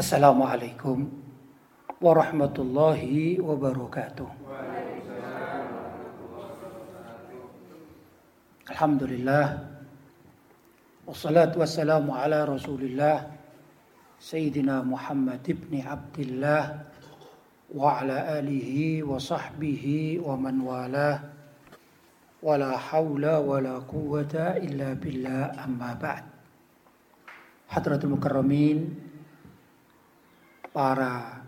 Assalamualaikum warahmatullahi wabarakatuh. Alhamdulillah. Wassalatu wassalamu ala rasulillah Sayyidina Muhammad ibn Abdullah Wa ala alihi wa sahbihi wa man walah. Wala hawla wala quwata illa billah. Amma ba'd. Hadratul Mukarramin para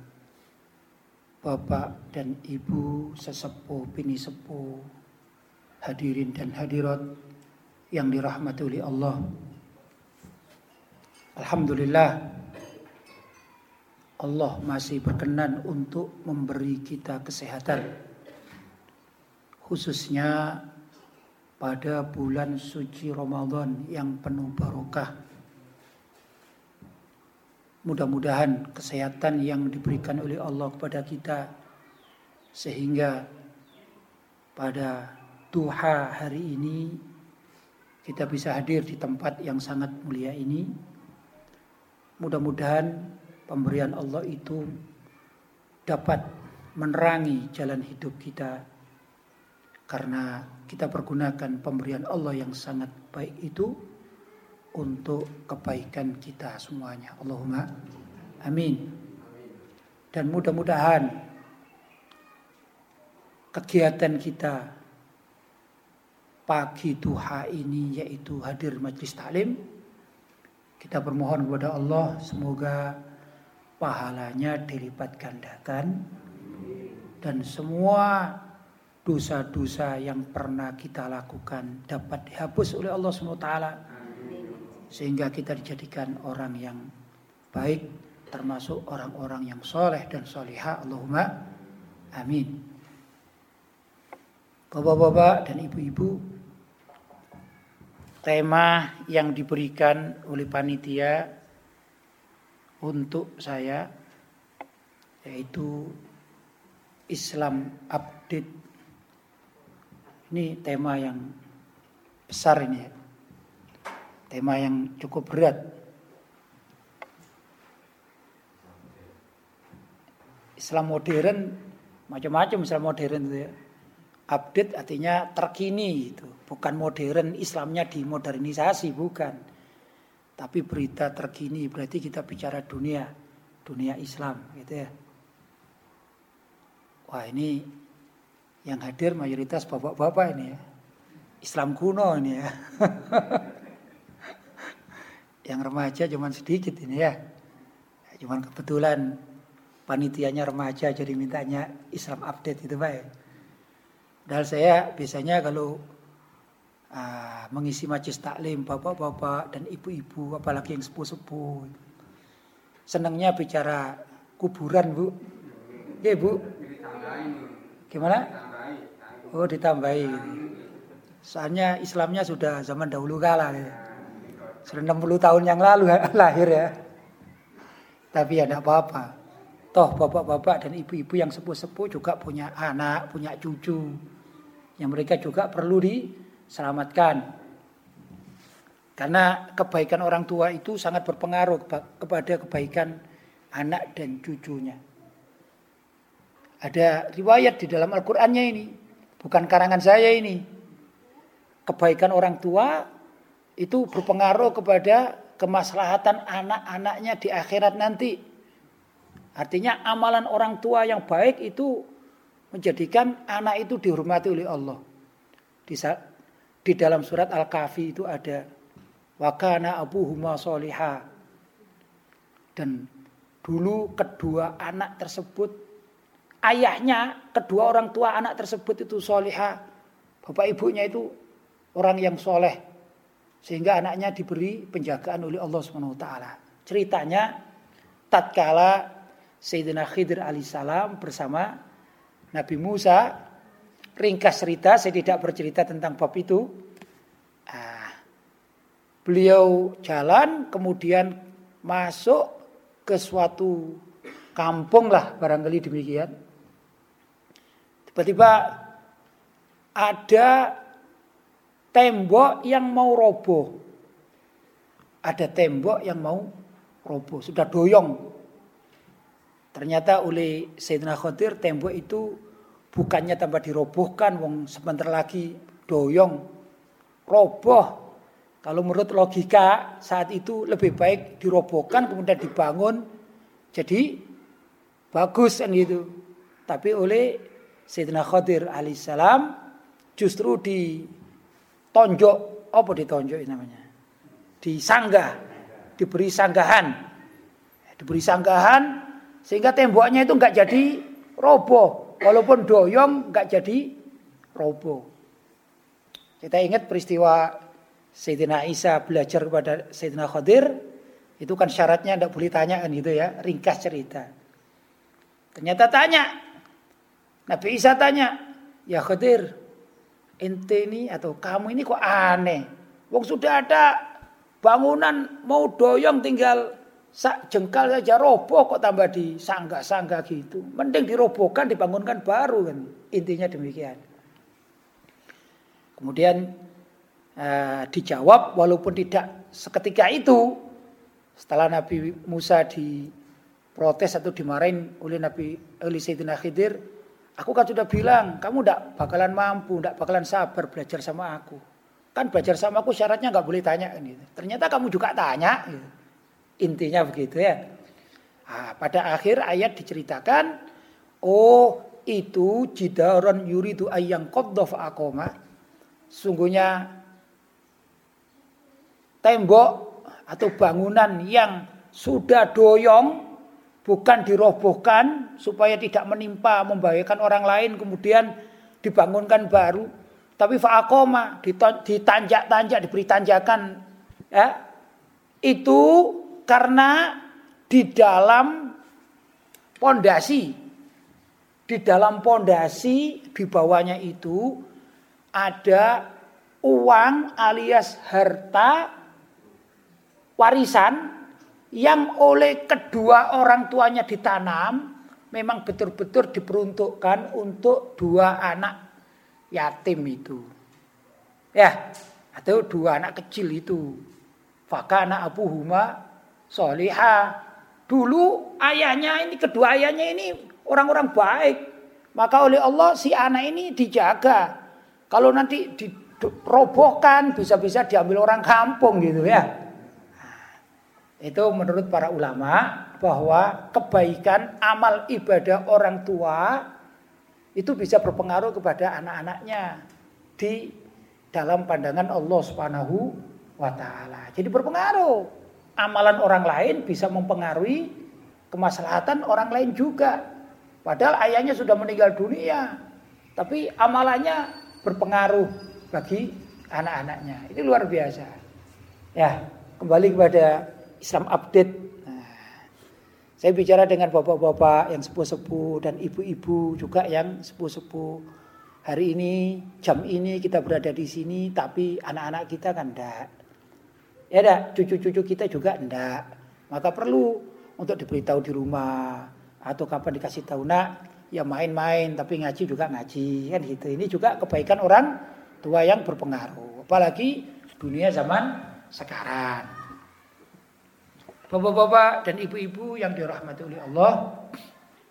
bapak dan ibu sesepuh bini sepuh hadirin dan hadirat yang dirahmati oleh Allah. Alhamdulillah Allah masih berkenan untuk memberi kita kesehatan khususnya pada bulan suci Ramadan yang penuh barokah Mudah-mudahan kesehatan yang diberikan oleh Allah kepada kita sehingga pada duha hari ini kita bisa hadir di tempat yang sangat mulia ini. Mudah-mudahan pemberian Allah itu dapat menerangi jalan hidup kita karena kita pergunakan pemberian Allah yang sangat baik itu untuk kebaikan kita semuanya. Allahumma amin. Dan mudah-mudahan kegiatan kita pagi duha ini yaitu hadir majlis taklim kita bermohon kepada Allah semoga pahalanya dilipat gandakan dan semua dosa-dosa yang pernah kita lakukan dapat dihapus oleh Allah SWT sehingga kita dijadikan orang yang baik termasuk orang-orang yang soleh dan solihah. Allahumma amin. Bapak-bapak dan ibu-ibu tema yang diberikan oleh panitia untuk saya yaitu Islam update. Ini tema yang besar ini ya tema yang cukup berat. Islam modern macam-macam Islam modern itu ya. Update artinya terkini itu, bukan modern Islamnya dimodernisasi bukan. Tapi berita terkini berarti kita bicara dunia, dunia Islam gitu ya. Wah, ini yang hadir mayoritas bapak-bapak ini ya. Islam kuno ini ya. Yang remaja cuma sedikit ini ya. Cuma kebetulan panitianya remaja jadi mintanya Islam update itu baik. Dan saya biasanya kalau uh, mengisi majlis taklim bapak-bapak dan ibu-ibu apalagi yang sepuh-sepuh senangnya bicara kuburan bu ya bu gimana oh ditambahi soalnya Islamnya sudah zaman dahulu kala ya. Sudah 60 tahun yang lalu lahir ya. Tapi ya tidak apa-apa. Toh bapak-bapak dan ibu-ibu yang sepuh-sepuh juga punya anak, punya cucu. Yang mereka juga perlu diselamatkan. Karena kebaikan orang tua itu sangat berpengaruh kepada kebaikan anak dan cucunya. Ada riwayat di dalam Al-Qur'annya ini, bukan karangan saya ini. Kebaikan orang tua itu berpengaruh kepada kemaslahatan anak-anaknya di akhirat nanti. Artinya amalan orang tua yang baik itu menjadikan anak itu dihormati oleh Allah. Di, di dalam surat Al-Kahfi itu ada wakana abuhuma soliha. Dan dulu kedua anak tersebut ayahnya kedua orang tua anak tersebut itu soliha. Bapak ibunya itu orang yang soleh sehingga anaknya diberi penjagaan oleh Allah Subhanahu wa taala. Ceritanya tatkala Sayyidina Khidir alaihissalam bersama Nabi Musa ringkas cerita saya tidak bercerita tentang bab itu. Ah, beliau jalan kemudian masuk ke suatu kampung lah barangkali demikian. Tiba-tiba ada tembok yang mau roboh. Ada tembok yang mau roboh, sudah doyong. Ternyata oleh Sayyidina Khadir tembok itu bukannya tambah dirobohkan wong sebentar lagi doyong roboh. Kalau menurut logika saat itu lebih baik dirobohkan kemudian dibangun jadi bagus kan gitu. Tapi oleh Sayyidina Khadir alaihissalam justru ditonjok apa ditonjok namanya? Disanggah, diberi sanggahan. Diberi sanggahan sehingga temboknya itu enggak jadi roboh. Walaupun doyong enggak jadi roboh. Kita ingat peristiwa Sayyidina Isa belajar kepada Sayyidina Khadir. Itu kan syaratnya enggak boleh tanya kan gitu ya. Ringkas cerita. Ternyata tanya. Nabi Isa tanya. Ya Khadir. Ente ini atau kamu ini kok aneh. Wong sudah ada bangunan mau doyong tinggal Sak jengkal saja roboh kok tambah di sangga-sangga gitu. Mending dirobohkan, dibangunkan baru kan. Intinya demikian. Kemudian uh, dijawab walaupun tidak seketika itu setelah Nabi Musa diprotes atau dimarahin oleh Nabi oleh Sayyidina Khidir, aku kan sudah bilang kamu tidak bakalan mampu, tidak bakalan sabar belajar sama aku. Kan belajar sama aku syaratnya nggak boleh tanya gitu. Ternyata kamu juga tanya. Gitu. Intinya begitu ya. Nah, pada akhir ayat diceritakan, oh itu jidaron yuridu ayang qaddof akoma. Sungguhnya tembok atau bangunan yang sudah doyong bukan dirobohkan supaya tidak menimpa membahayakan orang lain kemudian dibangunkan baru. Tapi faakoma ditanjak-tanjak diberi tanjakan ya. Itu karena di dalam pondasi di dalam pondasi di bawahnya itu ada uang alias harta warisan yang oleh kedua orang tuanya ditanam memang betul-betul diperuntukkan untuk dua anak yatim itu. Ya, atau dua anak kecil itu. Fakana abu huma solihah. Dulu ayahnya ini, kedua ayahnya ini orang-orang baik. Maka oleh Allah si anak ini dijaga. Kalau nanti dirobohkan bisa-bisa diambil orang kampung gitu ya. Itu menurut para ulama bahwa kebaikan amal ibadah orang tua itu bisa berpengaruh kepada anak-anaknya di dalam pandangan Allah Subhanahu wa taala. Jadi berpengaruh amalan orang lain bisa mempengaruhi kemaslahatan orang lain juga. Padahal ayahnya sudah meninggal dunia, tapi amalannya berpengaruh bagi anak-anaknya. Itu luar biasa. Ya, kembali kepada Islam update. Nah, saya bicara dengan bapak-bapak yang sepuh-sepuh dan ibu-ibu juga yang sepuh-sepuh. Hari ini, jam ini kita berada di sini, tapi anak-anak kita kan enggak Ya dah, cucu-cucu kita juga enggak. Maka perlu untuk diberitahu di rumah atau kapan dikasih tahu nak ya main-main tapi ngaji juga ngaji kan gitu. Ini juga kebaikan orang tua yang berpengaruh. Apalagi dunia zaman sekarang. Bapak-bapak dan ibu-ibu yang dirahmati oleh Allah,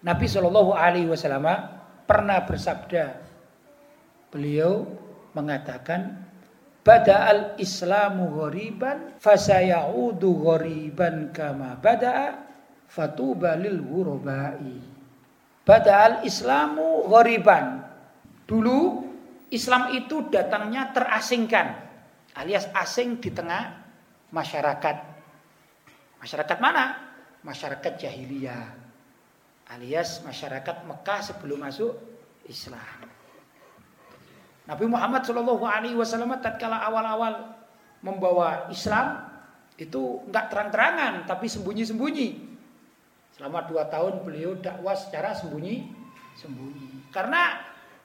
Nabi Shallallahu Alaihi Wasallam pernah bersabda, beliau mengatakan Bada'al Islamu ghoriban fasayaudu ghoriban kama bada'a fatuba lil ghurabai. Bada'al Islamu ghoriban. Dulu Islam itu datangnya terasingkan alias asing di tengah masyarakat. Masyarakat mana? Masyarakat jahiliyah alias masyarakat Mekah sebelum masuk Islam. Nabi Muhammad Shallallahu Alaihi Wasallam tatkala awal-awal membawa Islam itu nggak terang-terangan tapi sembunyi-sembunyi. Selama dua tahun beliau dakwah secara sembunyi-sembunyi. Karena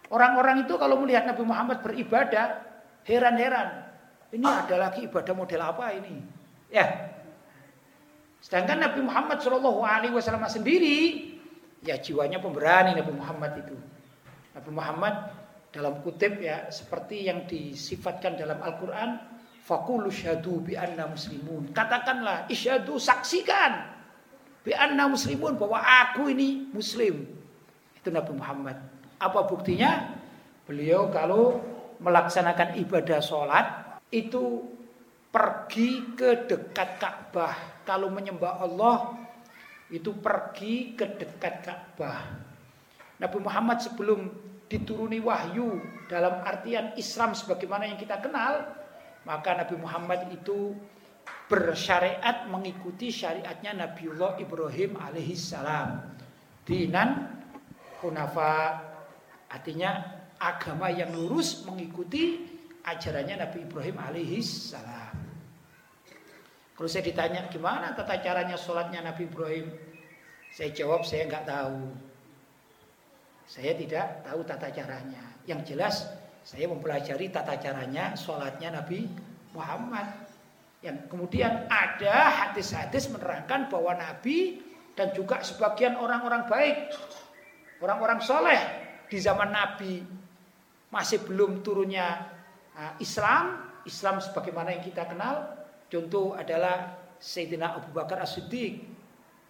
orang-orang itu kalau melihat Nabi Muhammad beribadah heran-heran. Ini ada lagi ibadah model apa ini? Ya. Sedangkan Nabi Muhammad Shallallahu Alaihi Wasallam sendiri ya jiwanya pemberani Nabi Muhammad itu. Nabi Muhammad dalam kutip ya seperti yang disifatkan dalam Al-Qur'an fakulu syahadu bi anna muslimun. Katakanlah isyadu saksikan Bi anna muslimun bahwa aku ini muslim. Itu Nabi Muhammad. Apa buktinya? Beliau kalau melaksanakan ibadah sholat itu pergi ke dekat Ka'bah. Kalau menyembah Allah itu pergi ke dekat Ka'bah. Nabi Muhammad sebelum dituruni wahyu dalam artian Islam sebagaimana yang kita kenal, maka Nabi Muhammad itu bersyariat mengikuti syariatnya Nabiullah Ibrahim alaihissalam. Dinan hunafa artinya agama yang lurus mengikuti ajarannya Nabi Ibrahim alaihissalam. Kalau saya ditanya gimana tata caranya sholatnya Nabi Ibrahim, saya jawab saya nggak tahu. Saya tidak tahu tata caranya. Yang jelas saya mempelajari tata caranya sholatnya Nabi Muhammad. Yang kemudian ada hadis-hadis menerangkan bahwa Nabi dan juga sebagian orang-orang baik, orang-orang soleh di zaman Nabi masih belum turunnya uh, Islam, Islam sebagaimana yang kita kenal. Contoh adalah Sayyidina Abu Bakar As-Siddiq.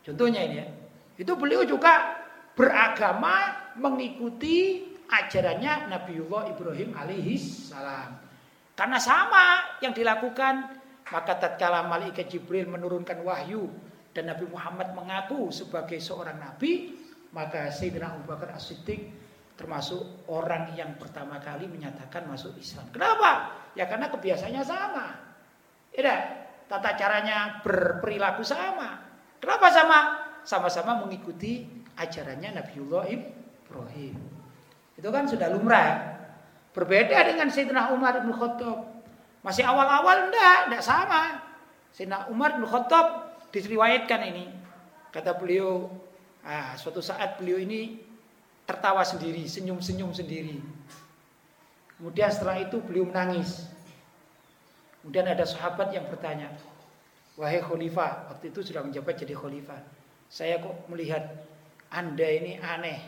Contohnya ini ya. Itu beliau juga beragama mengikuti ajarannya Nabiullah Ibrahim alaihi salam. Karena sama yang dilakukan maka tatkala malaikat Jibril menurunkan wahyu dan Nabi Muhammad mengaku sebagai seorang nabi, maka Sayyidina Abu Bakar As-Siddiq termasuk orang yang pertama kali menyatakan masuk Islam. Kenapa? Ya karena kebiasaannya sama. Ya, tata caranya berperilaku sama. Kenapa sama? Sama-sama mengikuti ajarannya Nabiullah Ibrahim. Itu kan sudah lumrah. Berbeda dengan Sayyidina Umar bin Khattab. Masih awal-awal enggak, enggak sama. Sayyidina Umar bin Khattab diriwayatkan ini. Kata beliau, ah, suatu saat beliau ini tertawa sendiri, senyum-senyum sendiri. Kemudian setelah itu beliau menangis. Kemudian ada sahabat yang bertanya, Wahai khalifah, waktu itu sudah menjabat jadi khalifah. Saya kok melihat Anda ini aneh.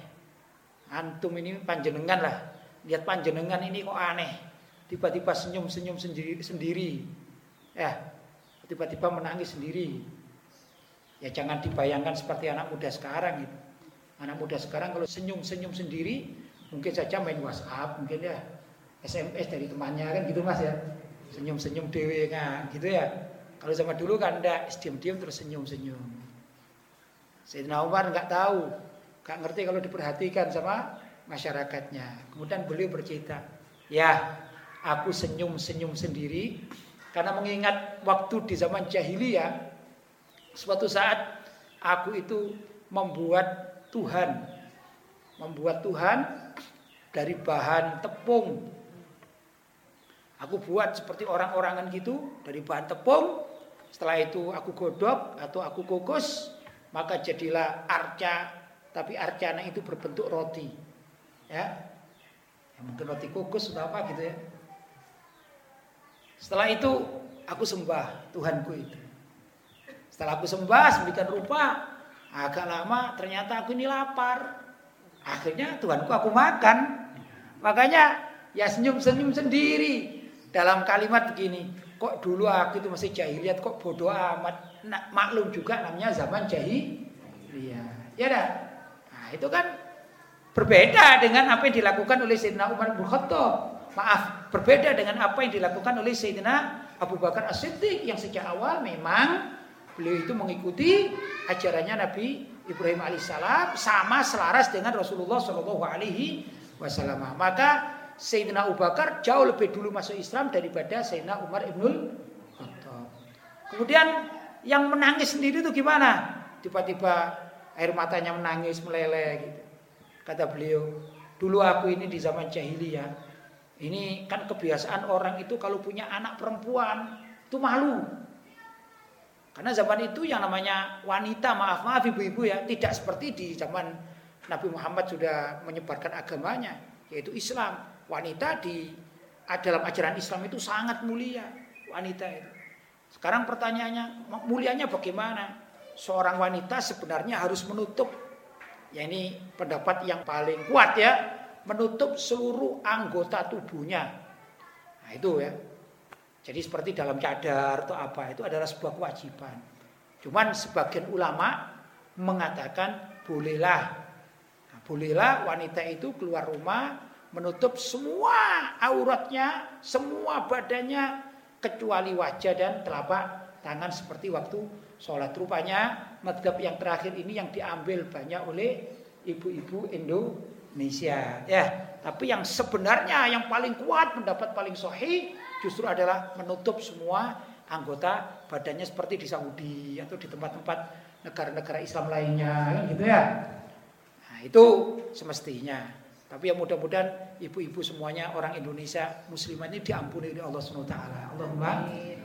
Antum ini panjenengan lah. Lihat panjenengan ini kok aneh tiba-tiba senyum-senyum sendiri, sendiri. Ya, tiba-tiba menangis sendiri. Ya jangan dibayangkan seperti anak muda sekarang gitu. Anak muda sekarang kalau senyum-senyum sendiri, mungkin saja main WhatsApp, mungkin ya SMS dari temannya kan gitu Mas ya. Senyum-senyum dewe kan gitu ya. Kalau sama dulu kan enggak, diam-diam terus senyum-senyum. Sayyidina Umar nggak tahu, nggak ngerti kalau diperhatikan sama masyarakatnya. Kemudian beliau bercerita, ya aku senyum-senyum sendiri karena mengingat waktu di zaman jahiliyah suatu saat aku itu membuat Tuhan membuat Tuhan dari bahan tepung aku buat seperti orang-orangan gitu dari bahan tepung setelah itu aku godok atau aku kukus maka jadilah arca tapi arcana itu berbentuk roti ya, ya mungkin roti kukus atau apa gitu ya setelah itu aku sembah Tuhanku itu. Setelah aku sembah sembilan rupa, agak lama ternyata aku ini lapar. Akhirnya Tuhanku aku makan. Makanya ya senyum-senyum sendiri dalam kalimat begini. Kok dulu aku itu masih jahiliyat kok bodoh amat. Nah, maklum juga namanya zaman jahiliyah. Ya dah. Nah, itu kan berbeda dengan apa yang dilakukan oleh Sayyidina Umar bin Khattab. Maaf, berbeda dengan apa yang dilakukan oleh Sayyidina Abu Bakar As-Siddiq yang sejak awal memang beliau itu mengikuti ajarannya Nabi Ibrahim alaihissalam sama selaras dengan Rasulullah Shallallahu alaihi wasallam. Maka Sayyidina Abu Bakar jauh lebih dulu masuk Islam daripada Sayyidina Umar ibnul Khattab. Kemudian yang menangis sendiri itu gimana? Tiba-tiba air matanya menangis meleleh gitu. Kata beliau, dulu aku ini di zaman jahiliyah ini kan kebiasaan orang itu kalau punya anak perempuan itu malu. Karena zaman itu yang namanya wanita, maaf maaf ibu-ibu ya, tidak seperti di zaman Nabi Muhammad sudah menyebarkan agamanya, yaitu Islam. Wanita di dalam ajaran Islam itu sangat mulia, wanita itu. Sekarang pertanyaannya, mulianya bagaimana? Seorang wanita sebenarnya harus menutup, ya ini pendapat yang paling kuat ya, menutup seluruh anggota tubuhnya. Nah, itu ya. Jadi seperti dalam cadar atau apa itu adalah sebuah kewajiban. Cuman sebagian ulama mengatakan bolehlah. Nah, bolehlah wanita itu keluar rumah menutup semua auratnya, semua badannya kecuali wajah dan telapak tangan seperti waktu sholat. Rupanya madhab yang terakhir ini yang diambil banyak oleh ibu-ibu Indonesia. Ya, tapi yang sebenarnya yang paling kuat pendapat paling sahih justru adalah menutup semua anggota badannya seperti di Saudi atau di tempat-tempat negara-negara Islam lainnya gitu ya. Nah, itu semestinya. Tapi yang mudah-mudahan ibu-ibu semuanya orang Indonesia muslimah ini diampuni oleh Allah SWT. Allahumma amin.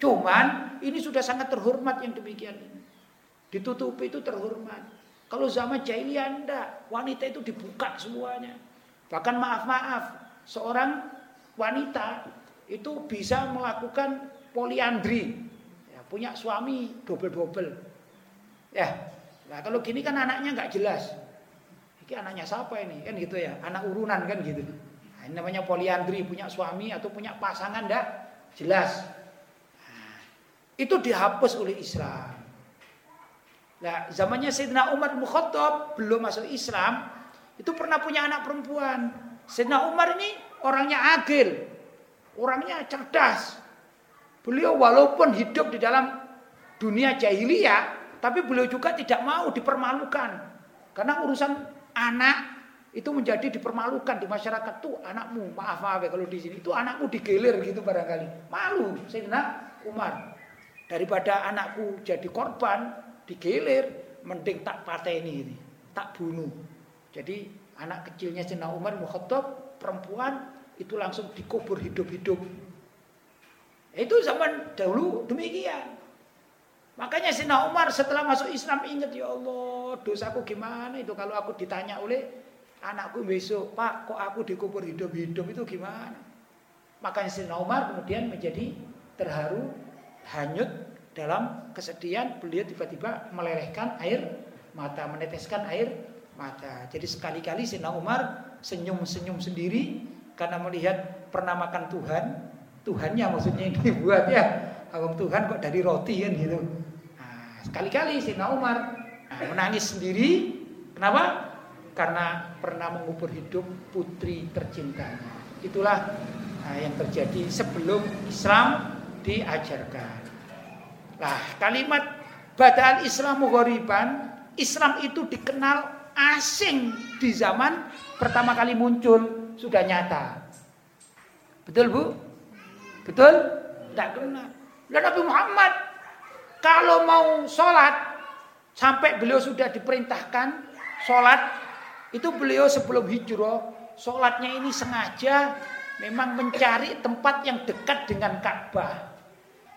Cuman ini sudah sangat terhormat yang demikian ini. Ditutupi itu terhormat. Kalau zaman jahiliyah enggak, wanita itu dibuka semuanya. Bahkan maaf-maaf, seorang wanita itu bisa melakukan poliandri. Ya, punya suami double-double. Ya. Nah, kalau gini kan anaknya nggak jelas. Ini anaknya siapa ini? Kan gitu ya, anak urunan kan gitu. Nah, ini namanya poliandri, punya suami atau punya pasangan enggak jelas. Nah, itu dihapus oleh Islam. Nah, zamannya Sayyidina Umar bin belum masuk Islam, itu pernah punya anak perempuan. Sayyidina Umar ini orangnya agil, orangnya cerdas, Beliau walaupun hidup di dalam dunia jahiliyah, tapi beliau juga tidak mau dipermalukan. Karena urusan anak itu menjadi dipermalukan di masyarakat. Tuh anakmu maaf maaf ya kalau di sini. Itu anakmu digelir gitu barangkali. Malu Sayyidina Umar. Daripada anakku jadi korban digelir mending tak pateni ini tak bunuh. Jadi anak kecilnya Sayyidina Umar Muhammad perempuan itu langsung dikubur hidup-hidup. Itu zaman dahulu demikian. Makanya Sina Umar setelah masuk Islam ingat ya Allah dosaku gimana itu kalau aku ditanya oleh anakku besok Pak kok aku dikubur hidup-hidup itu gimana? Makanya Sina Umar kemudian menjadi terharu hanyut dalam kesedihan beliau tiba-tiba melelehkan air mata meneteskan air mata. Jadi sekali-kali Sina Umar senyum-senyum sendiri karena melihat pernah makan Tuhan Tuhannya maksudnya yang dibuat ya. Awang Tuhan kok dari roti kan gitu. Sekali-kali si Umar nah, menangis sendiri. Kenapa? Karena pernah mengubur hidup putri tercintanya. Itulah nah, yang terjadi sebelum Islam diajarkan. Nah, kalimat badal Islamu ghoriban, Islam itu dikenal asing di zaman pertama kali muncul sudah nyata. Betul Bu? Betul? Tidak kena. Dan Nabi Muhammad kalau mau sholat sampai beliau sudah diperintahkan sholat itu beliau sebelum hijrah sholatnya ini sengaja memang mencari tempat yang dekat dengan Ka'bah.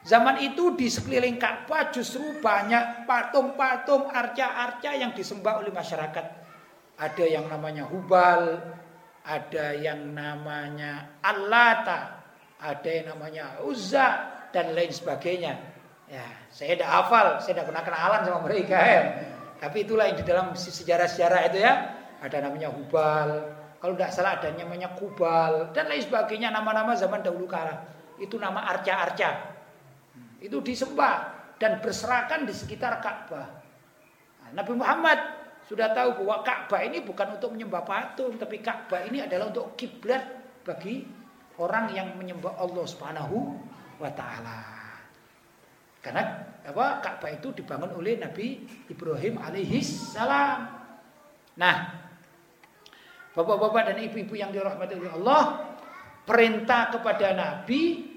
Zaman itu di sekeliling Ka'bah justru banyak patung-patung arca-arca yang disembah oleh masyarakat. Ada yang namanya Hubal, ada yang namanya Allata, ada yang namanya Uzza dan lain sebagainya. Ya, saya tidak hafal, saya tidak pernah kenalan sama mereka ya. Tapi itulah yang di dalam sejarah-sejarah itu ya. Ada namanya Hubal, kalau tidak salah ada namanya Kubal dan lain sebagainya nama-nama zaman dahulu kala. Itu nama arca-arca. Itu disembah dan berserakan di sekitar Ka'bah. Nah, Nabi Muhammad sudah tahu bahwa Ka'bah ini bukan untuk menyembah patung, tapi Ka'bah ini adalah untuk kiblat bagi orang yang menyembah Allah Subhanahu wa taala. Karena apa? Ka'bah itu dibangun oleh Nabi Ibrahim alaihi salam. Nah, Bapak-bapak dan ibu-ibu yang dirahmati oleh Allah, perintah kepada Nabi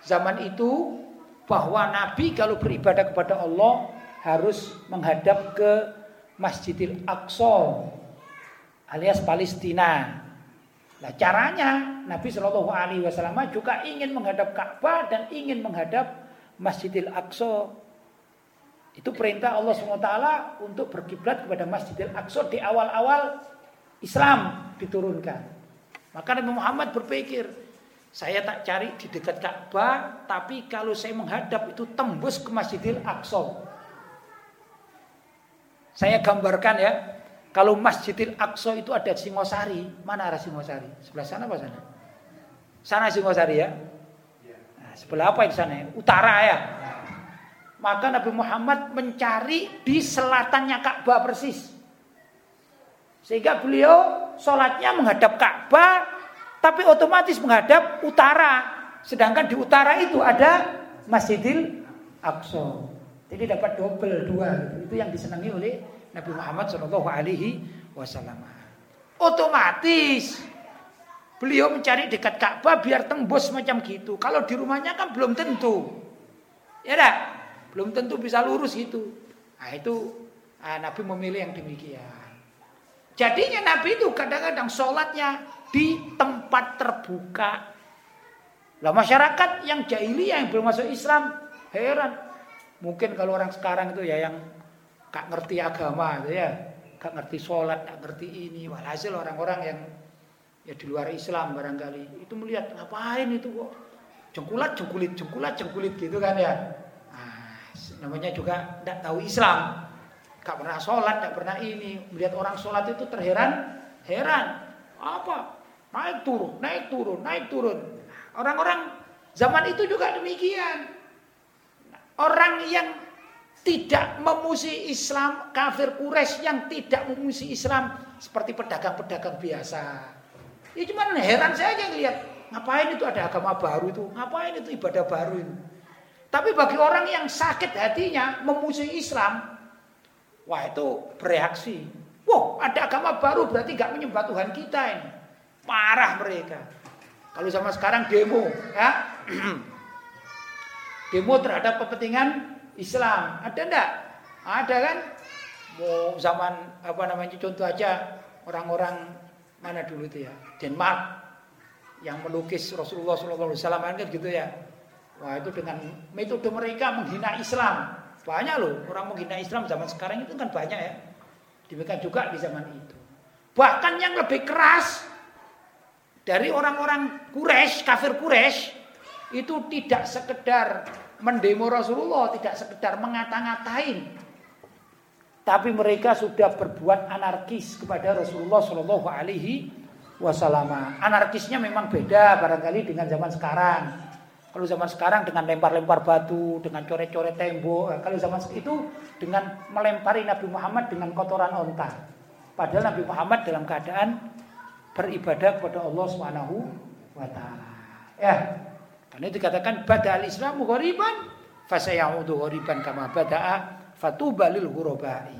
zaman itu bahwa Nabi kalau beribadah kepada Allah harus menghadap ke Masjidil Aqsa alias Palestina. Nah caranya Nabi Shallallahu Alaihi Wasallam juga ingin menghadap Ka'bah dan ingin menghadap Masjidil Aqsa. Itu perintah Allah SWT untuk berkiblat kepada Masjidil Aqsa di awal-awal Islam diturunkan. Maka Nabi Muhammad berpikir, saya tak cari di dekat Ka'bah, tapi kalau saya menghadap itu tembus ke Masjidil Aqsa. Saya gambarkan ya, kalau Masjidil Aqsa itu ada Singosari, mana arah Singosari? Sebelah sana apa sana? Sana Singosari ya. Sebelah apa di sana? Utara ya. maka Nabi Muhammad mencari di selatannya Ka'bah persis. Sehingga beliau sholatnya menghadap Ka'bah, tapi otomatis menghadap utara. Sedangkan di utara itu ada Masjidil Aqsa. Jadi dapat double dua. Itu yang disenangi oleh Nabi Muhammad Shallallahu Alaihi Wasallam. Otomatis beliau mencari dekat Ka'bah biar tembus macam gitu. Kalau di rumahnya kan belum tentu. Ya dah, belum tentu bisa lurus gitu. Nah itu nah, Nabi memilih yang demikian. Jadinya Nabi itu kadang-kadang sholatnya di tempat terbuka lah masyarakat yang jahiliyah yang belum masuk Islam heran. Mungkin kalau orang sekarang itu ya yang gak ngerti agama itu ya, gak ngerti sholat, gak ngerti ini. Walhasil orang-orang yang ya di luar Islam barangkali itu melihat ngapain itu kok jengkulat jengkulit jengkulat jengkulit gitu kan ya. Nah, namanya juga tidak tahu Islam, gak pernah sholat, gak pernah ini. Melihat orang sholat itu terheran, heran. Apa? Naik turun, naik turun, naik turun. Orang-orang zaman itu juga demikian. Orang yang tidak memusi Islam, kafir Quraisy yang tidak memusi Islam seperti pedagang-pedagang biasa. Ya cuman heran saja lihat, ngapain itu ada agama baru itu, ngapain itu ibadah baru itu. Tapi bagi orang yang sakit hatinya memusuhi Islam, wah itu bereaksi. Wah ada agama baru berarti gak menyembah Tuhan kita ini. Parah mereka. Kalau sama sekarang demo, ya. demo terhadap kepentingan Islam. Ada enggak? Ada kan? Mau zaman apa namanya contoh aja orang-orang mana dulu itu ya? Denmark yang melukis Rasulullah SAW kan gitu ya. Wah itu dengan metode mereka menghina Islam. Banyak loh orang menghina Islam zaman sekarang itu kan banyak ya. Demikian juga di zaman itu. Bahkan yang lebih keras dari orang-orang Quraisy, kafir Quraisy itu tidak sekedar mendemo Rasulullah, tidak sekedar mengata-ngatain. Tapi mereka sudah berbuat anarkis kepada Rasulullah Shallallahu Alaihi Wasallam. Anarkisnya memang beda barangkali dengan zaman sekarang. Kalau zaman sekarang dengan lempar-lempar batu, dengan coret-coret tembok. Kalau zaman itu dengan melempari Nabi Muhammad dengan kotoran onta. Padahal Nabi Muhammad dalam keadaan beribadah kepada Allah Subhanahu wa taala. Ya. Karena itu dikatakan badal Islamu ghoriban fasayaudu ghoriban kama bada'a fatubalil ghurabai.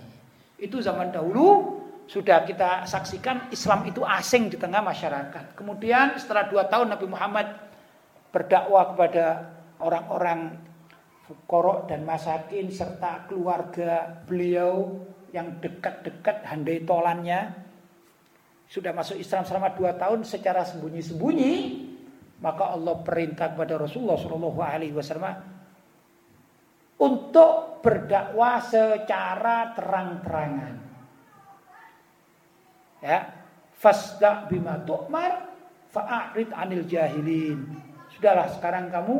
Itu zaman dahulu sudah kita saksikan Islam itu asing di tengah masyarakat. Kemudian setelah dua tahun Nabi Muhammad berdakwah kepada orang-orang fukorok dan masakin serta keluarga beliau yang dekat-dekat handai tolannya sudah masuk Islam selama dua tahun secara sembunyi-sembunyi, maka Allah perintah kepada Rasulullah Shallallahu Alaihi Wasallam untuk berdakwah secara terang-terangan. Ya, fasda bima tu'mar fa'arid anil jahilin. Sudahlah sekarang kamu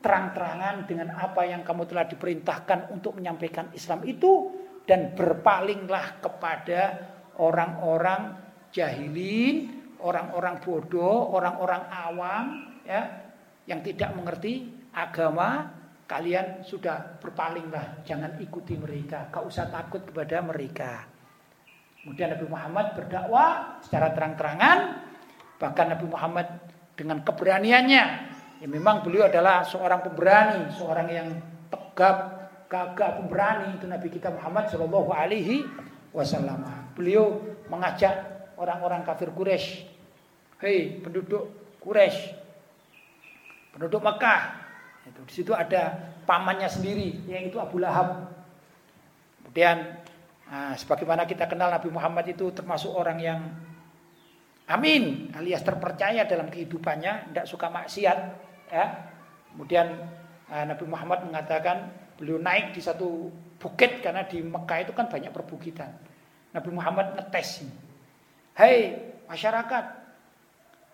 terang-terangan dengan apa yang kamu telah diperintahkan untuk menyampaikan Islam itu dan berpalinglah kepada orang-orang jahilin, orang-orang bodoh, orang-orang awam ya yang tidak mengerti agama, kalian sudah berpalinglah, jangan ikuti mereka, kau usah takut kepada mereka. Kemudian Nabi Muhammad berdakwah secara terang-terangan, bahkan Nabi Muhammad dengan keberaniannya, ya memang beliau adalah seorang pemberani, seorang yang tegap, gagah, pemberani itu Nabi kita Muhammad Shallallahu Alaihi Wasallam. Beliau mengajak orang-orang kafir Quraisy. Hei penduduk Quraisy, penduduk Mekah. Itu di situ ada pamannya sendiri, yaitu Abu Lahab. Kemudian, nah, sebagaimana kita kenal Nabi Muhammad itu termasuk orang yang amin, alias terpercaya dalam kehidupannya, tidak suka maksiat. Ya. Kemudian nah, Nabi Muhammad mengatakan beliau naik di satu bukit karena di Mekah itu kan banyak perbukitan. Nabi Muhammad ngetes ini. Hei masyarakat,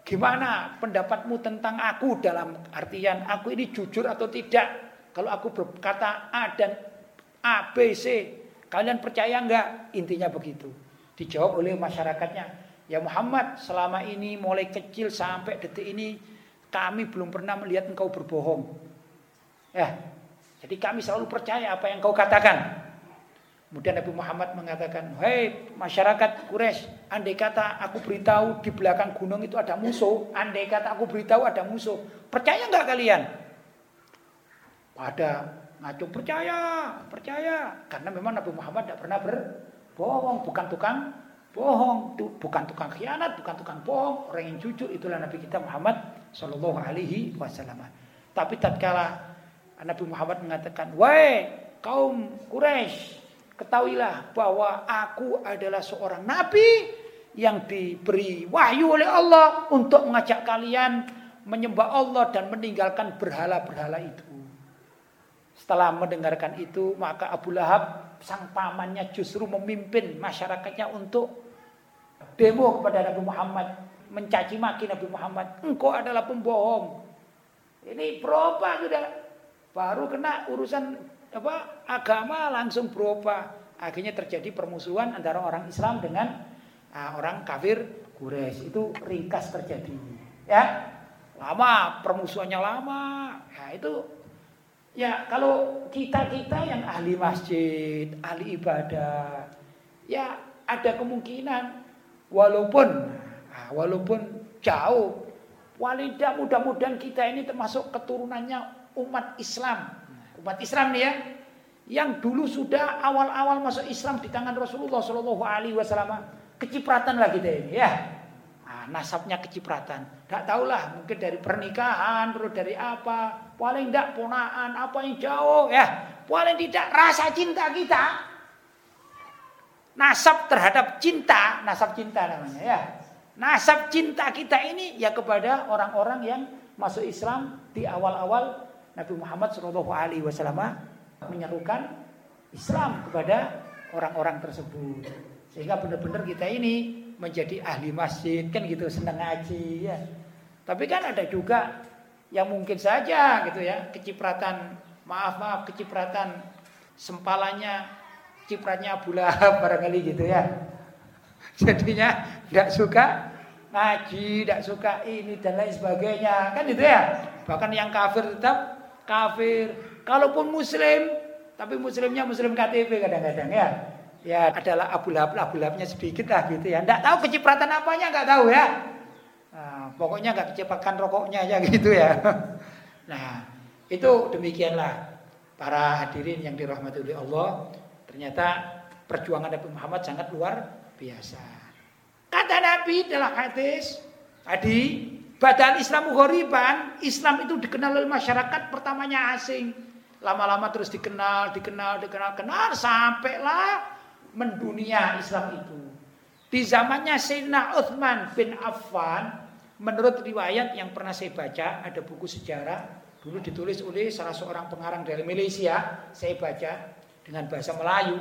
gimana pendapatmu tentang aku dalam artian aku ini jujur atau tidak? Kalau aku berkata A dan A, B, C, kalian percaya enggak? Intinya begitu. Dijawab oleh masyarakatnya, ya Muhammad selama ini mulai kecil sampai detik ini kami belum pernah melihat engkau berbohong. Ya, Jadi kami selalu percaya apa yang kau katakan. Kemudian Nabi Muhammad mengatakan, Hei masyarakat Quraisy, andai kata aku beritahu di belakang gunung itu ada musuh, andai kata aku beritahu ada musuh, percaya nggak kalian? Pada ngaco percaya, percaya, karena memang Nabi Muhammad tidak pernah berbohong, bukan tukang bohong, bukan tukang khianat, bukan tukang bohong, orang yang jujur itulah Nabi kita Muhammad Shallallahu Alaihi Wasallam. Tapi tatkala Nabi Muhammad mengatakan, wahai kaum Quraisy, Ketahuilah bahwa aku adalah seorang nabi yang diberi wahyu oleh Allah untuk mengajak kalian menyembah Allah dan meninggalkan berhala-berhala itu. Setelah mendengarkan itu, maka Abu Lahab sang pamannya justru memimpin masyarakatnya untuk demo kepada Nabi Muhammad, mencaci maki Nabi Muhammad. Engkau adalah pembohong. Ini berobat sudah. Baru kena urusan apa agama langsung berubah. Akhirnya terjadi permusuhan antara orang Islam dengan uh, orang kafir Quraisy. Itu ringkas terjadi. Ya. Lama, permusuhannya lama. Ya, itu ya kalau kita-kita yang ahli masjid, ahli ibadah, ya ada kemungkinan walaupun nah, walaupun jauh walidah mudah-mudahan kita ini termasuk keturunannya umat Islam umat Islam nih ya, yang dulu sudah awal-awal masuk Islam di tangan Rasulullah Shallallahu Alaihi Wasallam, kecipratan lah kita ini ya. Nah, nasabnya kecipratan. Tidak tahulah mungkin dari pernikahan, terus dari apa, paling tidak ponaan, apa yang jauh ya. Paling tidak rasa cinta kita. Nasab terhadap cinta, nasab cinta namanya ya. Nasab cinta kita ini ya kepada orang-orang yang masuk Islam di awal-awal Nabi Muhammad Shallallahu Alaihi Wasallam menyerukan Islam kepada orang-orang tersebut. Sehingga benar-benar kita ini menjadi ahli masjid kan gitu senang ngaji ya. Tapi kan ada juga yang mungkin saja gitu ya kecipratan maaf maaf kecipratan sempalanya cipratnya Abu Lahab barangkali gitu ya. Jadinya tidak suka ngaji tidak suka ini dan lain sebagainya kan gitu ya. Bahkan yang kafir tetap kafir. Kalaupun muslim, tapi muslimnya muslim KTP kadang-kadang ya. Ya adalah abu lab, abu labnya sedikit lah gitu ya. Tidak tahu kecipratan apanya, nggak tahu ya. Nah, pokoknya nggak kecipratan rokoknya aja gitu ya. Nah, itu demikianlah para hadirin yang dirahmati oleh Allah. Ternyata perjuangan Nabi Muhammad sangat luar biasa. Kata Nabi dalam hadis tadi Badal Islam ghoriban, Islam itu dikenal oleh masyarakat pertamanya asing. Lama-lama terus dikenal, dikenal, dikenal, kenal sampailah mendunia Islam itu. Di zamannya Sayyidina Uthman bin Affan, menurut riwayat yang pernah saya baca, ada buku sejarah, dulu ditulis oleh salah seorang pengarang dari Malaysia, saya baca dengan bahasa Melayu.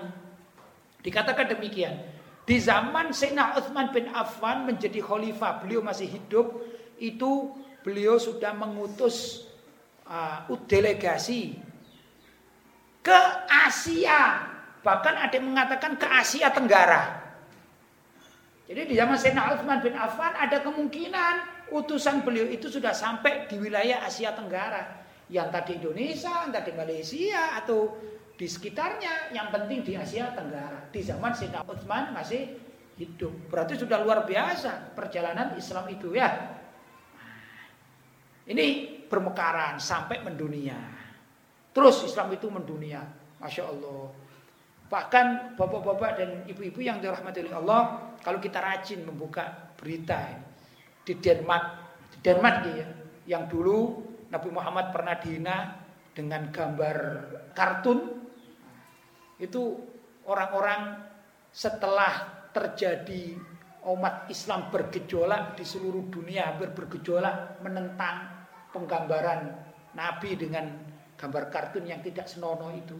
Dikatakan demikian, di zaman Sayyidina Uthman bin Affan menjadi khalifah, beliau masih hidup, itu beliau sudah mengutus uh, delegasi ke Asia. Bahkan ada yang mengatakan ke Asia Tenggara. Jadi di zaman Sayyidina Utsman bin Affan ada kemungkinan utusan beliau itu sudah sampai di wilayah Asia Tenggara. Yang tadi Indonesia, entah di Malaysia atau di sekitarnya, yang penting di Asia Tenggara. Di zaman Sayyidina Utsman masih hidup. Berarti sudah luar biasa perjalanan Islam itu ya. Ini bermekaran sampai mendunia. Terus Islam itu mendunia. Masya Allah. Bahkan bapak-bapak dan ibu-ibu yang dirahmati oleh Allah, kalau kita rajin membuka berita di Denmark, di Denmark ya, yang dulu Nabi Muhammad pernah dihina dengan gambar kartun, itu orang-orang setelah terjadi umat Islam bergejolak di seluruh dunia hampir bergejolak menentang penggambaran Nabi dengan gambar kartun yang tidak senonoh itu.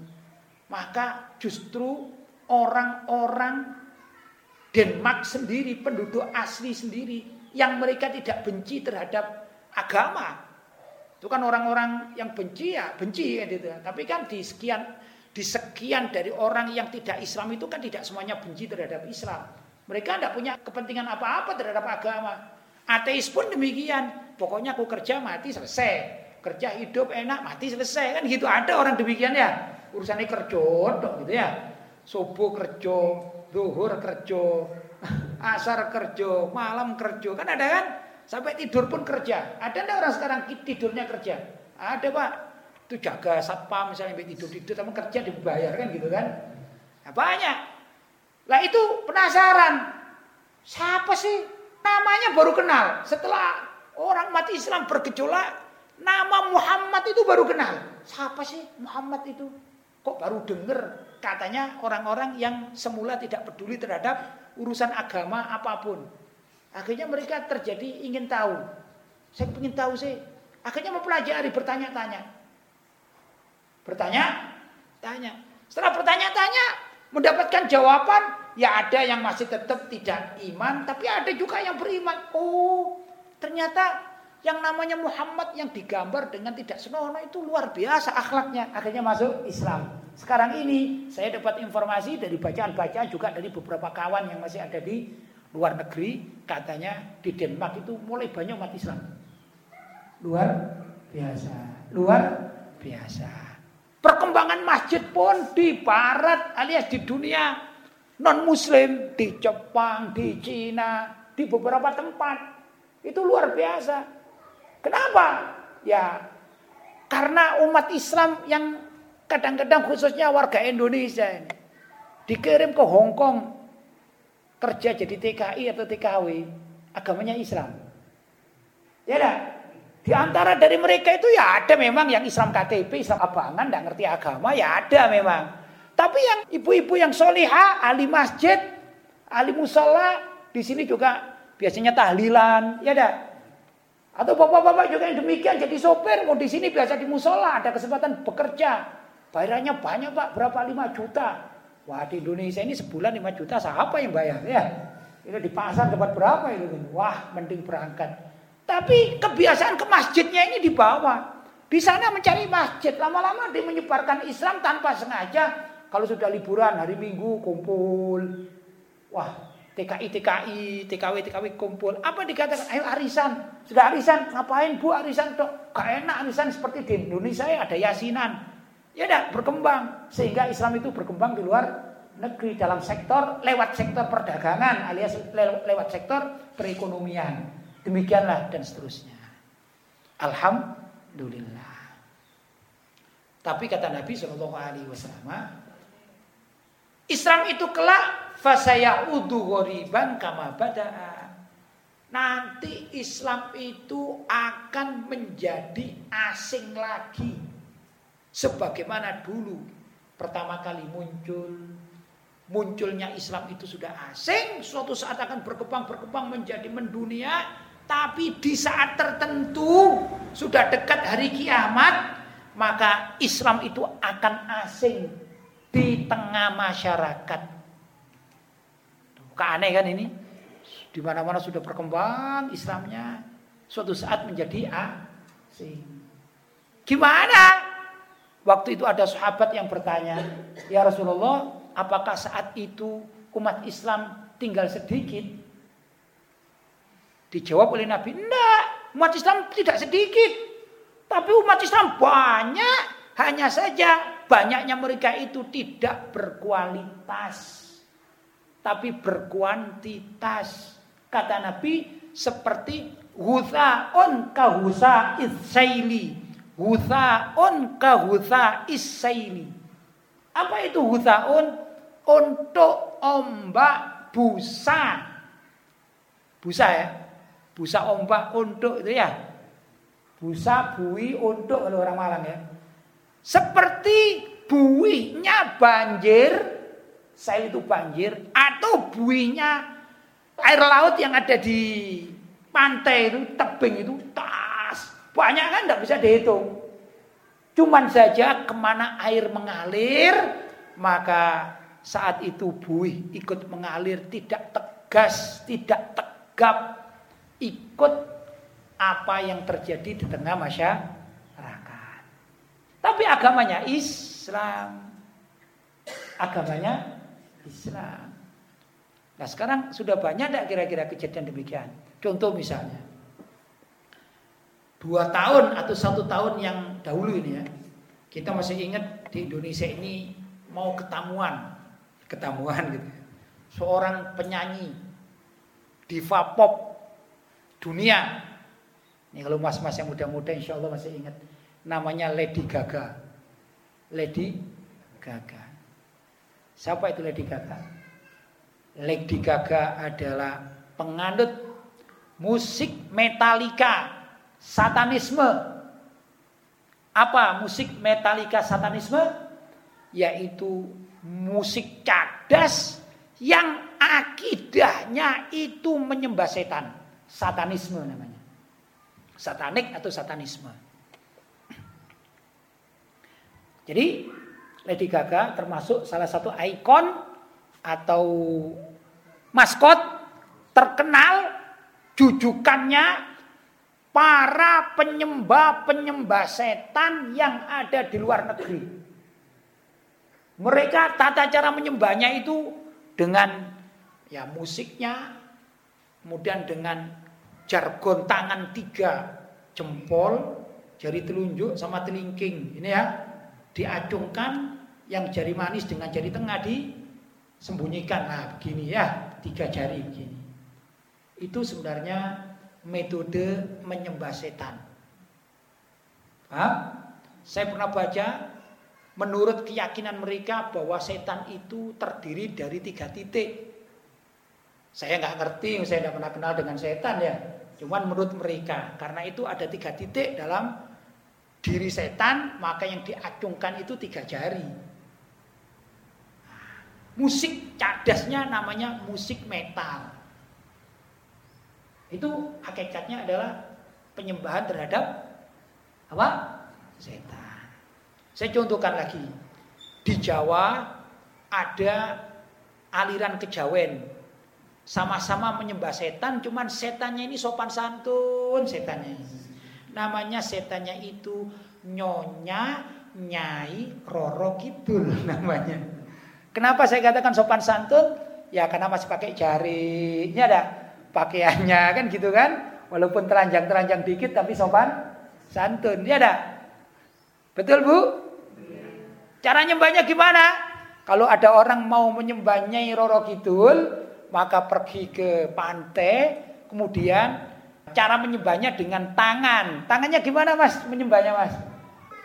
Maka justru orang-orang Denmark sendiri, penduduk asli sendiri yang mereka tidak benci terhadap agama. Itu kan orang-orang yang benci ya, benci kan gitu. Tapi kan di sekian di sekian dari orang yang tidak Islam itu kan tidak semuanya benci terhadap Islam. Mereka tidak punya kepentingan apa-apa terhadap agama. Ateis pun demikian. Pokoknya aku kerja mati selesai. kerja hidup enak, mati selesai kan gitu. Ada orang demikian ya. Urusannya kerja gitu ya. Subuh kerja, zuhur kerja, asar kerja, malam kerja. Kan ada kan? Sampai tidur pun kerja. Ada enggak orang sekarang tidurnya kerja? Ada pak. Itu jaga satpam misalnya tidur-tidur, tapi kerja dibayar kan gitu kan? Nah, banyak. Lah itu penasaran. Siapa sih? Namanya baru kenal. Setelah orang mati Islam bergejolak, Nama Muhammad itu baru kenal. Siapa sih Muhammad itu? Kok baru dengar katanya orang-orang yang semula tidak peduli terhadap urusan agama apa pun. Akhirnya mereka terjadi ingin tahu. Saya ingin tahu sih. Akhirnya mempelajari, bertanya-tanya. Bertanya, tanya. Setelah bertanya-tanya, mendapatkan jawaban, ya ada yang masih tetap tidak iman, tapi ada juga yang beriman. Oh, ternyata yang namanya Muhammad yang digambar dengan tidak senonoh itu luar biasa akhlaknya. Akhirnya masuk Islam. Sekarang ini saya dapat informasi dari bacaan-bacaan juga dari beberapa kawan yang masih ada di luar negeri. Katanya di Denmark itu mulai banyak umat Islam. Luar biasa. Luar biasa. Perkembangan masjid pun di barat alias di dunia non muslim di Jepang, di Cina, di beberapa tempat itu luar biasa. Kenapa? Ya karena umat Islam yang kadang-kadang khususnya warga Indonesia ini dikirim ke Hong Kong kerja jadi TKI atau TKW agamanya Islam. Ya dah. Di antara dari mereka itu ya ada memang yang Islam KTP, Islam abangan, tidak ngerti agama, ya ada memang. Tapi yang ibu-ibu yang soliha, ahli masjid, ahli musola, di sini juga biasanya tahlilan, ya dah. Atau bapak-bapak juga yang demikian jadi sopir, mau di sini biasa di musola, ada kesempatan bekerja. Bayarannya banyak pak, berapa 5 juta. Wah di Indonesia ini sebulan 5 juta, siapa yang bayar ya? Ini di pasar dapat berapa itu? Wah mending berangkat. Tapi kebiasaan ke masjidnya ini dibawa. Di sana mencari masjid, lama-lama dia menyebarkan Islam tanpa sengaja. Kalau sudah liburan hari Minggu kumpul. Wah TKI, TKI, TKW, TKW kumpul. Apa dikatakan? Ayo arisan. Sudah arisan, ngapain bu arisan dok? Gak enak arisan seperti di Indonesia ya ada yasinan. Ya udah berkembang. Sehingga Islam itu berkembang di luar negeri dalam sektor lewat sektor perdagangan alias lewat sektor perekonomian. Demikianlah dan seterusnya. Alhamdulillah. Tapi kata Nabi Shallallahu Alaihi Wasallam, Islam itu kelak fasayaudu ghoriban kama bada'a. Nanti Islam itu akan menjadi asing lagi. Sebagaimana dulu pertama kali muncul. Munculnya Islam itu sudah asing. Suatu saat akan berkembang-berkembang menjadi mendunia. Tapi di saat tertentu sudah dekat hari kiamat. Maka Islam itu akan asing di tengah masyarakat. Aneh kan ini? Di mana-mana sudah berkembang Islamnya, suatu saat menjadi asing. Gimana? Waktu itu ada sahabat yang bertanya, "Ya Rasulullah, apakah saat itu umat Islam tinggal sedikit?" Dijawab oleh Nabi, "Enggak, umat Islam tidak sedikit. Tapi umat Islam banyak, hanya saja banyaknya mereka itu tidak berkualitas." tapi berkuantitas. Kata Nabi seperti huthaun kahusa isaili. Huthaun kahusa isaili. Apa itu huthaun? Untuk ombak busa. Busa ya. Busa ombak untuk itu ya. Busa bui untuk kalau orang Malang ya. Seperti buihnya banjir Sail itu banjir atau buihnya air laut yang ada di pantai itu tebing itu tas banyak kan tidak bisa dihitung. Cuman saja ke mana air mengalir maka saat itu buih ikut mengalir tidak tegas, tidak tegap ikut apa yang terjadi di tengah masyarakat. Tapi agamanya Islam. Agamanya Islam. Nah sekarang sudah banyak tidak kira-kira kejadian demikian. Contoh misalnya. dua tahun atau satu tahun yang dahulu ini ya. Kita masih ingat di Indonesia ini mau ketamuan, ketamuan gitu. Seorang penyanyi diva pop dunia. Ini kalau mas-mas yang muda-muda insya Allah masih ingat. Namanya Lady Gaga. Lady Gaga. Siapa itu Lady Gaga? Lady Gaga adalah penganut musik Metallica, satanisme apa musik metalika satanisme? Yaitu musik cadas yang akidahnya itu menyembah setan. Satanisme namanya. Satanik atau satanisme. Jadi Lady Gaga termasuk salah satu ikon atau maskot terkenal jujukannya para penyembah-penyembah setan yang ada di luar negeri. Mereka tata cara menyembahnya itu dengan ya musiknya, kemudian dengan jargon tangan tiga jempol, jari telunjuk sama telingking. Ini ya, diacungkan yang jari manis dengan jari tengah disembunyikan. Nah begini ya, tiga jari begini. Itu sebenarnya metode menyembah setan. Paham? Saya pernah baca menurut keyakinan mereka bahwa setan itu terdiri dari tiga titik. Saya nggak ngerti, saya tidak pernah kenal dengan setan ya. Cuman menurut mereka, karena itu ada tiga titik dalam diri setan, maka yang diacungkan itu tiga jari. Musik cadasnya namanya musik metal. Itu hakikatnya adalah penyembahan terhadap apa? Setan. Saya contohkan lagi. Di Jawa ada aliran kejawen. Sama-sama menyembah setan, cuman setannya ini sopan santun setannya. Namanya setannya itu Nyonya Nyai Roro Kidul namanya. Kenapa saya katakan sopan santun? Ya karena masih pakai jari. Ini ada pakaiannya kan gitu kan. Walaupun telanjang-telanjang dikit tapi sopan santun. Ya ada. Betul Bu? Cara nyembahnya gimana? Kalau ada orang mau menyembahnya Roro Kidul, maka pergi ke pantai, kemudian cara menyembahnya dengan tangan. Tangannya gimana Mas menyembahnya Mas?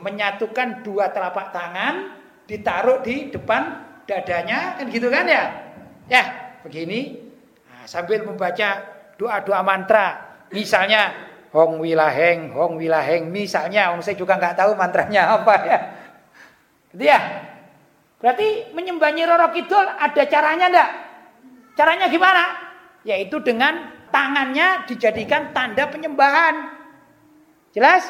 Menyatukan dua telapak tangan, ditaruh di depan dadanya, kan gitu kan ya? Ya, begini sambil membaca doa-doa mantra. Misalnya Hong Wilaheng, Hong Wilaheng. Misalnya, Hong saya juga nggak tahu mantranya apa ya. Gitu ya. Berarti menyembah Nyi Roro Kidul ada caranya enggak? Caranya gimana? Yaitu dengan tangannya dijadikan tanda penyembahan. Jelas?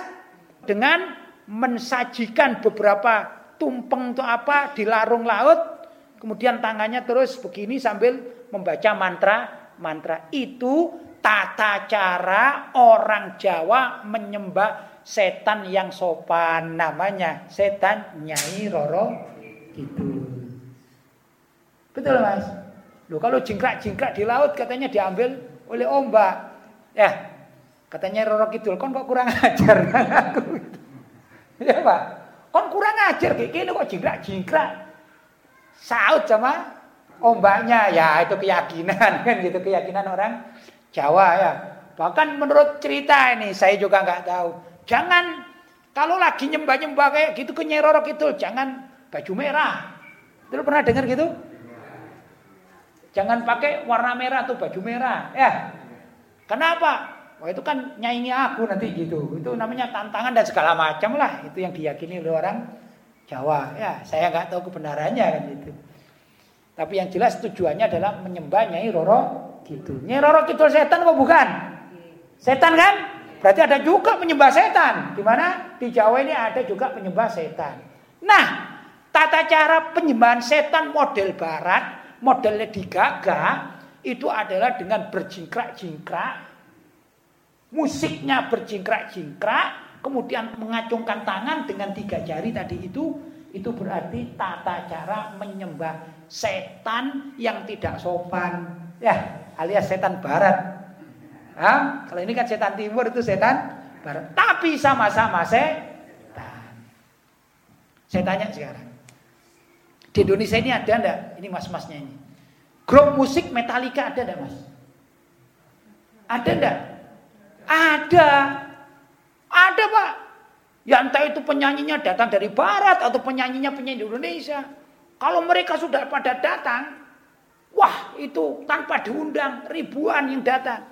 Dengan mensajikan beberapa tumpeng atau apa di larung laut, kemudian tangannya terus begini sambil membaca mantra mantra itu tata cara orang Jawa menyembah setan yang sopan namanya setan Nyai Roro gitu. Betul Mas? Loh kalau jingkrak-jingkrak di laut katanya diambil oleh ombak. Ya, katanya Roro Kidul kon kok kurang ajar? Aku. ya Pak, kon kurang ajar kayak gini kok jingkrak-jingkrak. Saut sama ombaknya. Ya itu keyakinan kan gitu keyakinan orang Jawa ya. Bahkan menurut cerita ini saya juga nggak tahu. Jangan kalau lagi nyembah nyembah kayak gitu ke nyerorok itu jangan baju merah. Itu pernah dengar gitu jangan pakai warna merah atau baju merah ya kenapa Wah itu kan nyanyi aku nanti gitu. Itu namanya tantangan dan segala macam lah. Itu yang diyakini oleh orang Jawa. Ya, saya nggak tahu kebenarannya kan gitu. Tapi yang jelas tujuannya adalah menyembah Nyai Roro gitu. Nyai Roro Kidul setan kok bukan? Setan kan? Berarti ada juga penyembah setan. Di mana? Di Jawa ini ada juga penyembah setan. Nah, tata cara penyembahan setan model barat, modelnya Lady Gaga, itu adalah dengan berjingkrak-jingkrak, musiknya berjingkrak-jingkrak, kemudian mengacungkan tangan dengan tiga jari tadi itu, itu berarti tata cara menyembah setan yang tidak sopan. Ya, alias setan barat. Hah? Kalau ini kan setan timur itu setan bareng. Tapi sama-sama setan. Saya tanya sekarang. Di Indonesia ini ada enggak? Ini mas-masnya ini. Grup musik Metallica ada enggak mas? Ada enggak? Ada. Ada pak. Ya entah itu penyanyinya datang dari barat atau penyanyinya penyanyi Indonesia. Kalau mereka sudah pada datang, wah itu tanpa diundang ribuan yang datang.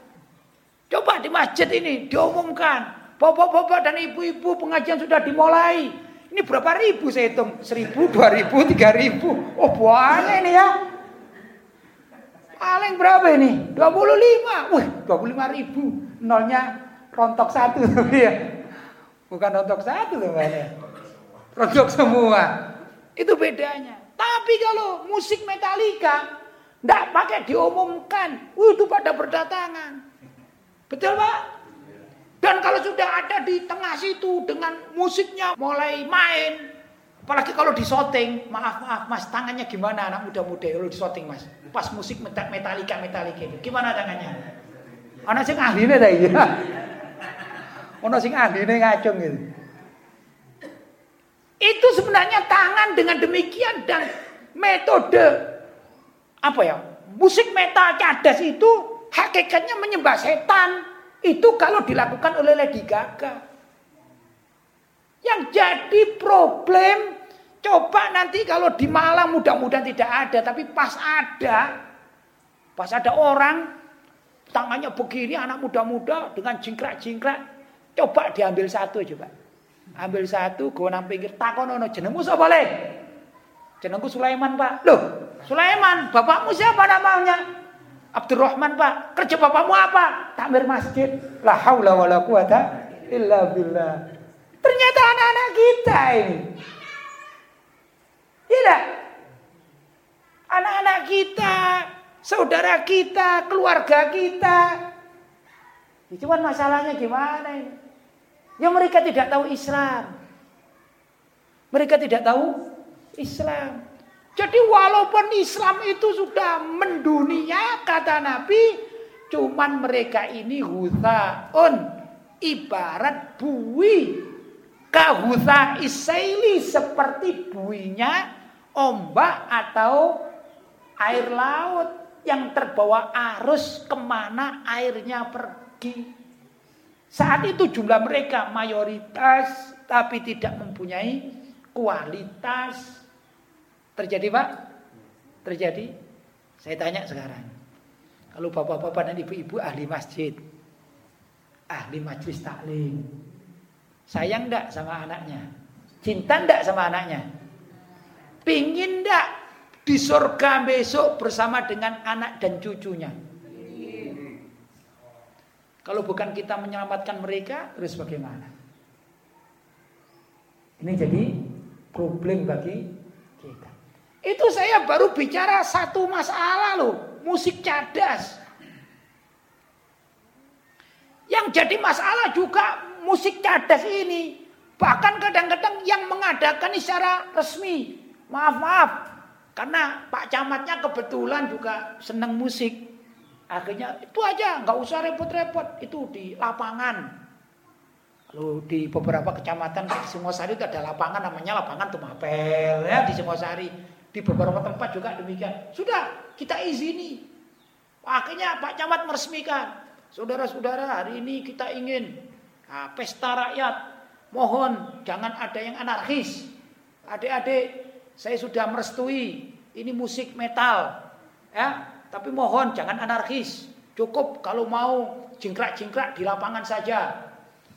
Coba di masjid ini diumumkan, bapak-bapak dan ibu-ibu pengajian sudah dimulai. Ini berapa ribu saya hitung? Seribu, dua ribu, tiga ribu. Oh banyak ini ya. Paling berapa ini? 25. Wih, 25 ribu. Nolnya rontok satu. ya. Bukan rontok satu ya. Rontok semua. Itu bedanya. Tapi kalau musik Metallica tidak pakai diumumkan, uh, itu pada berdatangan. Betul Pak? Dan kalau sudah ada di tengah situ dengan musiknya mulai main, apalagi kalau di syuting, maaf maaf Mas, tangannya gimana anak muda-muda kalau di syuting Mas? Pas musik Metallica Metallica itu, gimana tangannya? Anak sing ahline ta iya. Ono sing ahline ngacung gitu. Itu sebenarnya tangan dengan demikian dan metode apa ya? Musik metal cadas itu hakikatnya menyembah setan. Itu kalau dilakukan oleh Lady Gaga. Yang jadi problem coba nanti kalau di Malang mudah-mudahan tidak ada tapi pas ada pas ada orang tangannya begini anak muda-muda dengan jingkrak-jingkrak Coba diambil satu coba. Ambil satu, gue nang pinggir takon ono jenengmu sapa? Jenengku Sulaiman, Pak. Loh, Sulaiman, bapakmu siapa namanya? Abdurrahman, Pak. Kerja bapakmu apa? Takmir masjid. La haula wala quwata illa billah. Ternyata anak-anak kita ini. Iya Anak-anak kita, saudara kita, keluarga kita. Ya, cuman masalahnya gimana ini? Yang mereka tidak tahu Islam. Mereka tidak tahu Islam. Jadi walaupun Islam itu sudah mendunia kata Nabi, cuman mereka ini huthaun ibarat bui kahutha isaili seperti buinya ombak atau air laut yang terbawa arus ke mana airnya pergi. Saat itu jumlah mereka mayoritas tapi tidak mempunyai kualitas. Terjadi Pak? Terjadi? Saya tanya sekarang. Kalau bapak-bapak dan ibu-ibu ahli masjid, ahli majlis taklim, sayang ndak sama anaknya? Cinta ndak sama anaknya? Pingin ndak di surga besok bersama dengan anak dan cucunya? Kalau bukan kita menyelamatkan mereka, terus bagaimana? Ini jadi problem bagi. Itu saya baru bicara satu masalah loh, musik cadas. Yang jadi masalah juga musik cadas ini. Bahkan kadang-kadang yang mengadakan secara resmi. Maaf-maaf. Karena Pak Camatnya kebetulan juga senang musik. Akhirnya itu aja, nggak usah repot-repot. Itu di lapangan. Lalu di beberapa kecamatan di Singosari itu ada lapangan namanya lapangan Tumapel ya di Singosari. Di beberapa tempat juga demikian. Sudah kita izini. Akhirnya Pak Camat meresmikan. Saudara-saudara hari ini kita ingin nah, pesta rakyat. Mohon jangan ada yang anarkis. Adik-adik saya sudah merestui ini musik metal. Ya, tapi mohon jangan anarkis. Cukup kalau mau jingkrak-jingkrak di lapangan saja.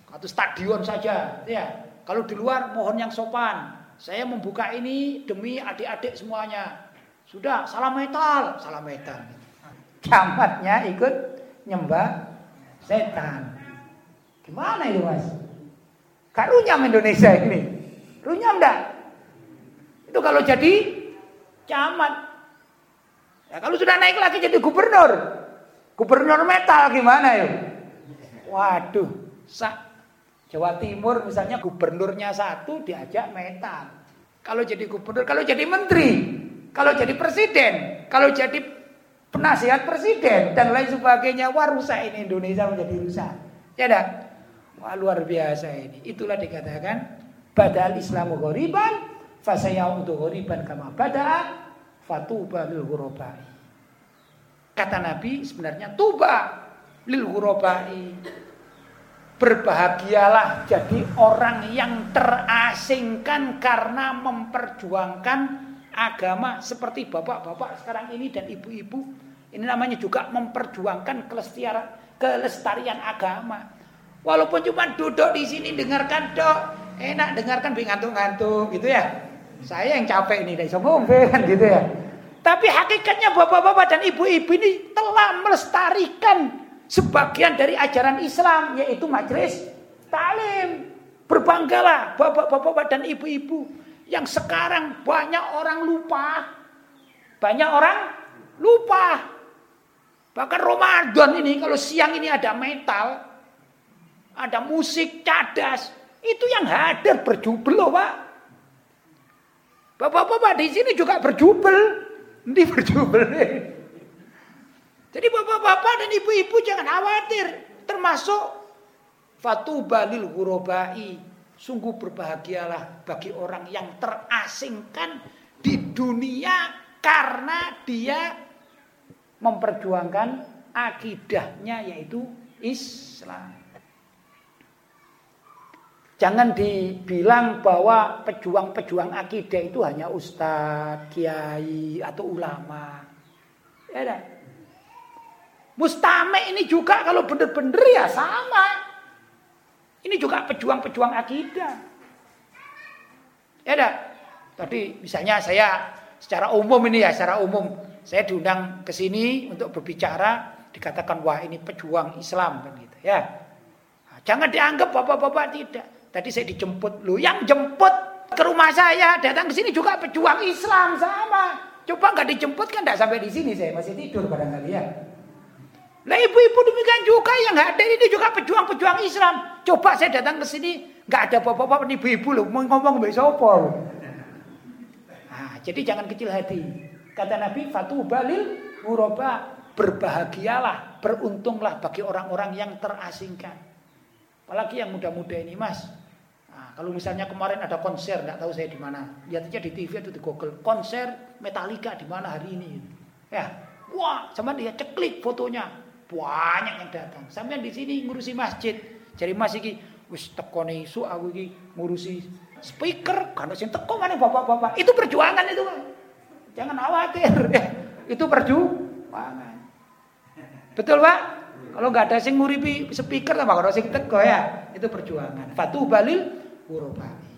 Atau stadion saja. Ya. Kalau di luar mohon yang sopan. Saya membuka ini demi adik-adik semuanya. Sudah, salam metal, salam metal. Camatnya ikut nyembah setan. Gimana itu mas? Karunyam Indonesia ini. Runyam enggak? Itu kalau jadi camat Ya, kalau sudah naik lagi jadi gubernur, gubernur metal gimana ya? Waduh, sa Jawa Timur misalnya gubernurnya satu diajak metal. Kalau jadi gubernur, kalau jadi menteri, kalau jadi presiden, kalau jadi penasihat presiden dan lain sebagainya, wah rusak ini Indonesia menjadi rusak. Ya dah. Wah, luar biasa ini. Itulah dikatakan badal Islamu ghoriban fasayaudu ghoriban kama bada'a fatuba lil ghurabai. Kata Nabi sebenarnya tuba lil ghurabai. Berbahagialah jadi orang yang terasingkan karena memperjuangkan agama seperti bapak-bapak sekarang ini dan ibu-ibu. Ini namanya juga memperjuangkan kelestarian kelestarian agama. Walaupun cuma duduk di sini dengarkan dok, enak dengarkan ngantuk-ngantuk gitu ya. Saya yang capek ini dari sombong kan gitu ya. Tapi hakikatnya bapak-bapak dan ibu-ibu ini telah melestarikan sebagian dari ajaran Islam yaitu majelis talim. Berbanggalah bapak-bapak dan ibu-ibu yang sekarang banyak orang lupa. Banyak orang lupa. Bahkan Ramadan ini kalau siang ini ada metal, ada musik cadas, itu yang hadir berjubel loh Pak. Bapak-bapak di sini juga berjubel. Ini berjubel. Jadi bapak-bapak dan ibu-ibu jangan khawatir. Termasuk fatuba lil hurobai. Sungguh berbahagialah bagi orang yang terasingkan di dunia karena dia memperjuangkan akidahnya yaitu Islam. Jangan dibilang bahwa pejuang-pejuang akidah itu hanya ustadz, kiai, atau ulama. Ya, Mustame ini juga kalau benar-benar ya sama. Ini juga pejuang-pejuang akidah. Ya dah. Tadi misalnya saya secara umum ini ya, secara umum saya diundang ke sini untuk berbicara, dikatakan wah ini pejuang Islam kan gitu ya. Nah, jangan dianggap bapak-bapak tidak. Tadi saya dijemput, lu yang jemput ke rumah saya datang ke sini juga pejuang Islam sama. Coba nggak dijemput kan nggak sampai di sini saya masih tidur barangkali ya. Nah ibu-ibu demikian juga yang hadir ini juga pejuang-pejuang Islam. Coba saya datang ke sini, nggak ada bapak-bapak ibu-ibu loh, ngomong mbak sopo. Nah, jadi jangan kecil hati. Kata Nabi, Fatu Balil berbahagialah, beruntunglah bagi orang-orang yang terasingkan. Apalagi yang muda-muda ini, Mas. Nah, kalau misalnya kemarin ada konser, nggak tahu saya di mana. Lihat aja di TV atau di Google, konser Metallica di mana hari ini. Ya, wah, sama dia ceklik fotonya banyak yang datang. Sampai di sini ngurusi masjid. Jadi Mas iki wis tekone isu aku iki ngurusi speaker kan sing teko mana bapak-bapak. Itu perjuangan itu. Jangan khawatir. itu perjuangan. Betul, Pak? Kalau nggak ada sing nguripi speaker tambah kalau sing teko ya, itu perjuangan. Fatu balil urubani.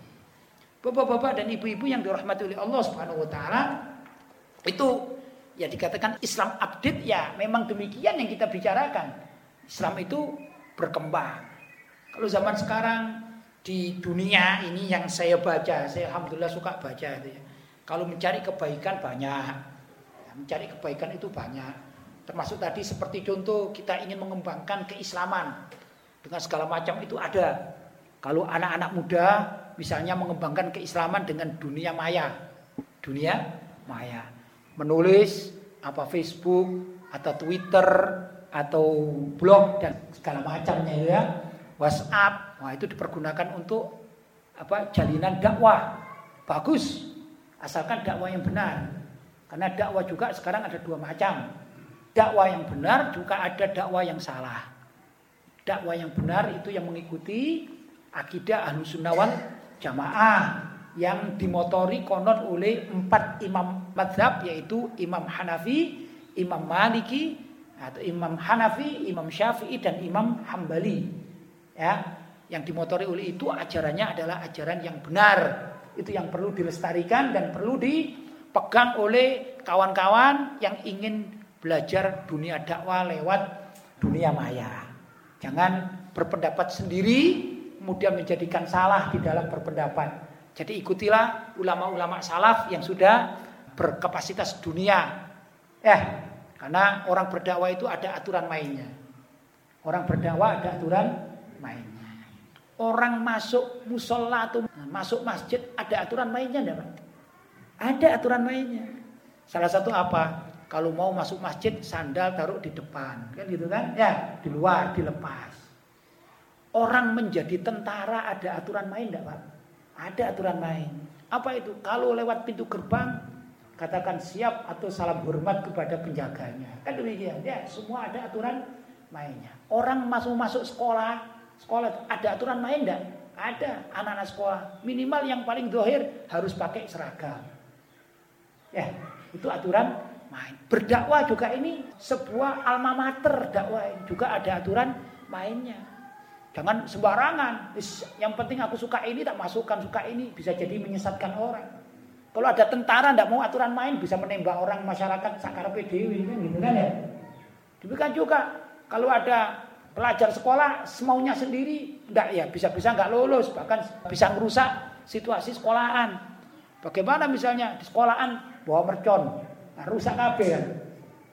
Bapak-bapak dan ibu-ibu yang dirahmati oleh Allah Subhanahu wa taala itu ya dikatakan Islam update ya memang demikian yang kita bicarakan. Islam itu berkembang. Kalau zaman sekarang di dunia ini yang saya baca, saya alhamdulillah suka baca itu ya. Kalau mencari kebaikan banyak. Ya, mencari kebaikan itu banyak. Termasuk tadi seperti contoh kita ingin mengembangkan keislaman dengan segala macam itu ada. Kalau anak-anak muda misalnya mengembangkan keislaman dengan dunia maya. Dunia maya menulis apa Facebook atau Twitter atau blog dan segala macamnya ya. WhatsApp wah itu dipergunakan untuk apa jalinan dakwah. Bagus asalkan dakwah yang benar. Karena dakwah juga sekarang ada dua macam. Dakwah yang benar juga ada dakwah yang salah. Dakwah yang benar itu yang mengikuti akidah ahlu sunnah wal jamaah yang dimotori konon oleh empat imam madhab yaitu Imam Hanafi, Imam Maliki, atau Imam Hanafi, Imam Syafi'i dan Imam Hambali. Ya, yang dimotori oleh itu ajarannya adalah ajaran yang benar. Itu yang perlu dilestarikan dan perlu dipegang oleh kawan-kawan yang ingin belajar dunia dakwah lewat dunia maya. Jangan berpendapat sendiri kemudian menjadikan salah di dalam berpendapat. Jadi ikutilah ulama-ulama salaf yang sudah berkapasitas dunia. Ya, karena orang berdakwah itu ada aturan mainnya. Orang berdakwah ada aturan mainnya. Orang masuk musola atau masuk masjid ada aturan mainnya enggak, Pak? Ada aturan mainnya. Salah satu apa? Kalau mau masuk masjid sandal taruh di depan, kan gitu kan? Ya, di luar dilepas. orang menjadi tentara ada aturan main enggak Pak? Ada aturan main. Apa itu? Kalau lewat pintu gerbang katakan siap atau salam hormat kepada penjaganya. Kan demikian. Ya, semua ada aturan mainnya. Orang masuk-masuk sekolah, sekolah ada aturan main enggak? Ada anak-anak sekolah. Minimal yang paling dohir harus pakai seragam. Ya, itu aturan main. Berdakwah juga ini sebuah alma mater dakwah juga ada aturan mainnya. Jangan sembarangan. Yang penting aku suka ini tak masukkan suka ini bisa jadi menyesatkan orang. Kalau ada tentara tidak mau aturan main bisa menembak orang masyarakat sakar PDW kan gitu kan ya. Demikian juga kalau ada pelajar sekolah semaunya sendiri enggak ya bisa-bisa nggak lulus bahkan bisa merusak situasi sekolahan. Bagaimana misalnya di sekolahan bawa mercon Nah, rusak kabeh kan.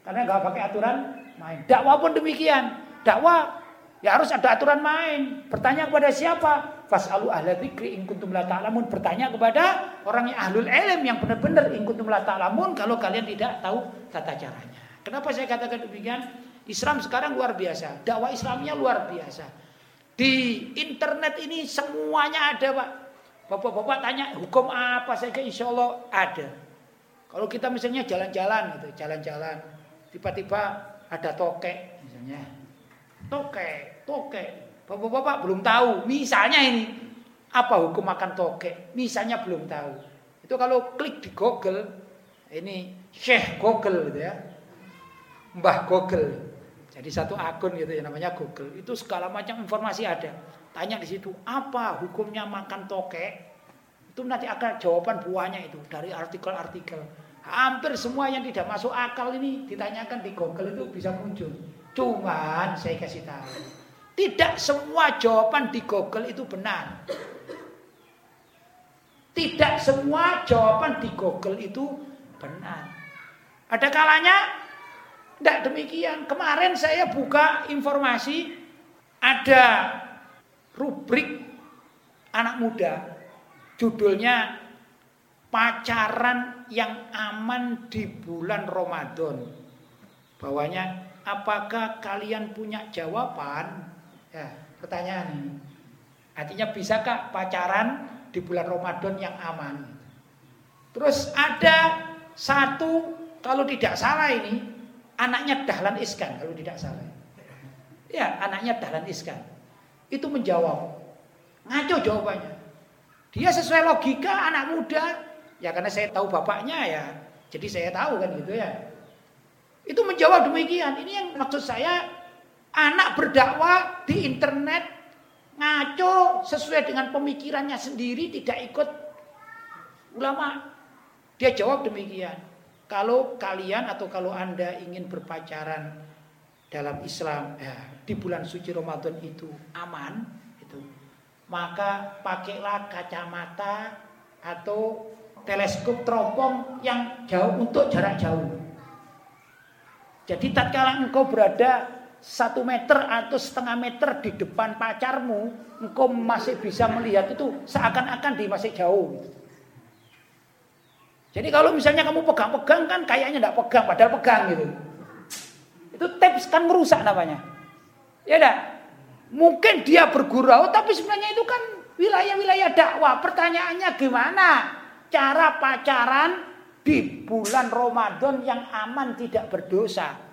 Karena nggak pakai aturan main. Dakwah pun demikian. Dakwah ya harus ada aturan main. Bertanya kepada siapa? Fas'alu ahla dzikri in kuntum la ta'lamun. Bertanya kepada orang yang ahlul ilm yang benar-benar in kuntum la ta'lamun kalau kalian tidak tahu tata caranya. Kenapa saya katakan demikian? Islam sekarang luar biasa. Dakwah Islamnya luar biasa. Di internet ini semuanya ada, Pak. Bapak-bapak tanya hukum apa saja insya Allah ada. Kalau kita misalnya jalan-jalan gitu, jalan-jalan, tiba-tiba ada tokek misalnya. Tokek, tokek. Bapak-bapak belum tahu. Misalnya ini apa hukum makan tokek? Misalnya belum tahu. Itu kalau klik di Google, ini Syekh Google gitu ya. Mbah Google. Jadi satu akun gitu ya namanya Google. Itu segala macam informasi ada. Tanya di situ, apa hukumnya makan tokek? Itu nanti akan jawaban buahnya itu dari artikel-artikel. Hampir semua yang tidak masuk akal ini ditanyakan di Google itu bisa muncul. Cuman saya kasih tahu, tidak semua jawaban di Google itu benar. Tidak semua jawaban di Google itu benar. Ada kalanya tidak demikian. Kemarin saya buka informasi ada rubrik anak muda Judulnya pacaran yang aman di bulan Ramadan. Bawahnya apakah kalian punya jawaban? Ya, pertanyaan. Artinya bisakah pacaran di bulan Ramadan yang aman? Terus ada satu kalau tidak salah ini anaknya Dahlan Iskan kalau tidak salah. Ya, anaknya Dahlan Iskan. Itu menjawab. Ngaco jawabannya. Dia sesuai logika anak muda. Ya karena saya tahu bapaknya ya. Jadi saya tahu kan gitu ya. Itu menjawab demikian. Ini yang maksud saya anak berdakwah di internet ngaco sesuai dengan pemikirannya sendiri tidak ikut ulama. Dia jawab demikian. Kalau kalian atau kalau Anda ingin berpacaran dalam Islam ya, di bulan suci Ramadan itu aman, maka pakailah kacamata atau teleskop teropong yang jauh untuk jarak jauh. Jadi tatkala engkau berada satu meter atau setengah meter di depan pacarmu, engkau masih bisa melihat itu seakan-akan di masih jauh. Jadi kalau misalnya kamu pegang-pegang kan kayaknya tidak pegang, padahal pegang gitu. Itu tips kan merusak namanya. Ya enggak? Mungkin dia bergurau tapi sebenarnya itu kan wilayah-wilayah dakwah. Pertanyaannya gimana? Cara pacaran di bulan Ramadan yang aman tidak berdosa.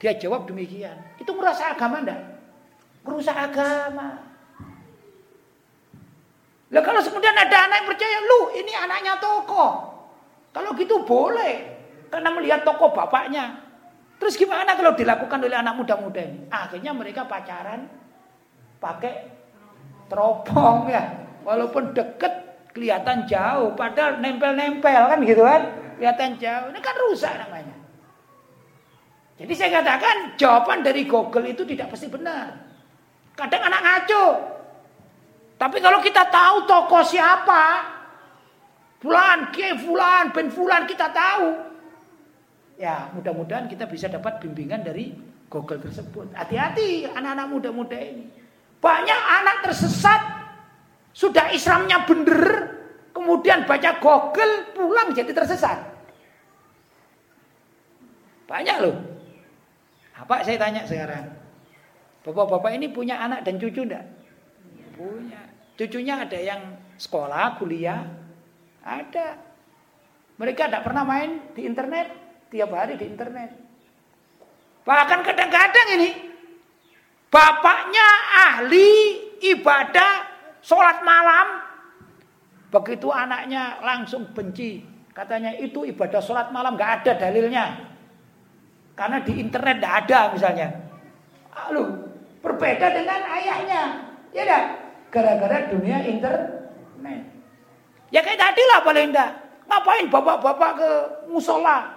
Dia jawab demikian. Itu merasa agama enggak? Merusak agama. Lah kalau kemudian ada anak yang percaya, lu ini anaknya toko. Kalau gitu boleh. Karena melihat toko bapaknya. Terus gimana kalau dilakukan oleh anak muda-muda ini? Akhirnya mereka pacaran pakai teropong ya. Walaupun deket kelihatan jauh, padahal nempel-nempel kan gitu kan. Kelihatan jauh. Ini kan rusak namanya. Jadi saya katakan jawaban dari Google itu tidak pasti benar. Kadang anak ngaco. Tapi kalau kita tahu toko siapa, Fulan, Kiai Fulan, Ben Fulan kita tahu. Ya, mudah-mudahan kita bisa dapat bimbingan dari Google tersebut. Hati-hati anak-anak muda-muda ini. Banyak anak tersesat, sudah Islamnya bener, kemudian baca Google pulang jadi tersesat. Banyak loh. Apa saya tanya sekarang? Bapak-bapak ini punya anak dan cucu enggak? Punya. Cucunya ada yang sekolah, kuliah, ada. Mereka tidak pernah main di internet, tiap hari di internet. Bahkan kadang-kadang ini bapaknya ahli ibadah sholat malam. Begitu anaknya langsung benci. Katanya itu ibadah sholat malam gak ada dalilnya. Karena di internet gak ada misalnya. Lalu berbeda dengan ayahnya. Ya dah. Gara-gara dunia internet. Ya kayak tadi lah paling enggak. Ngapain bapak-bapak ke musola?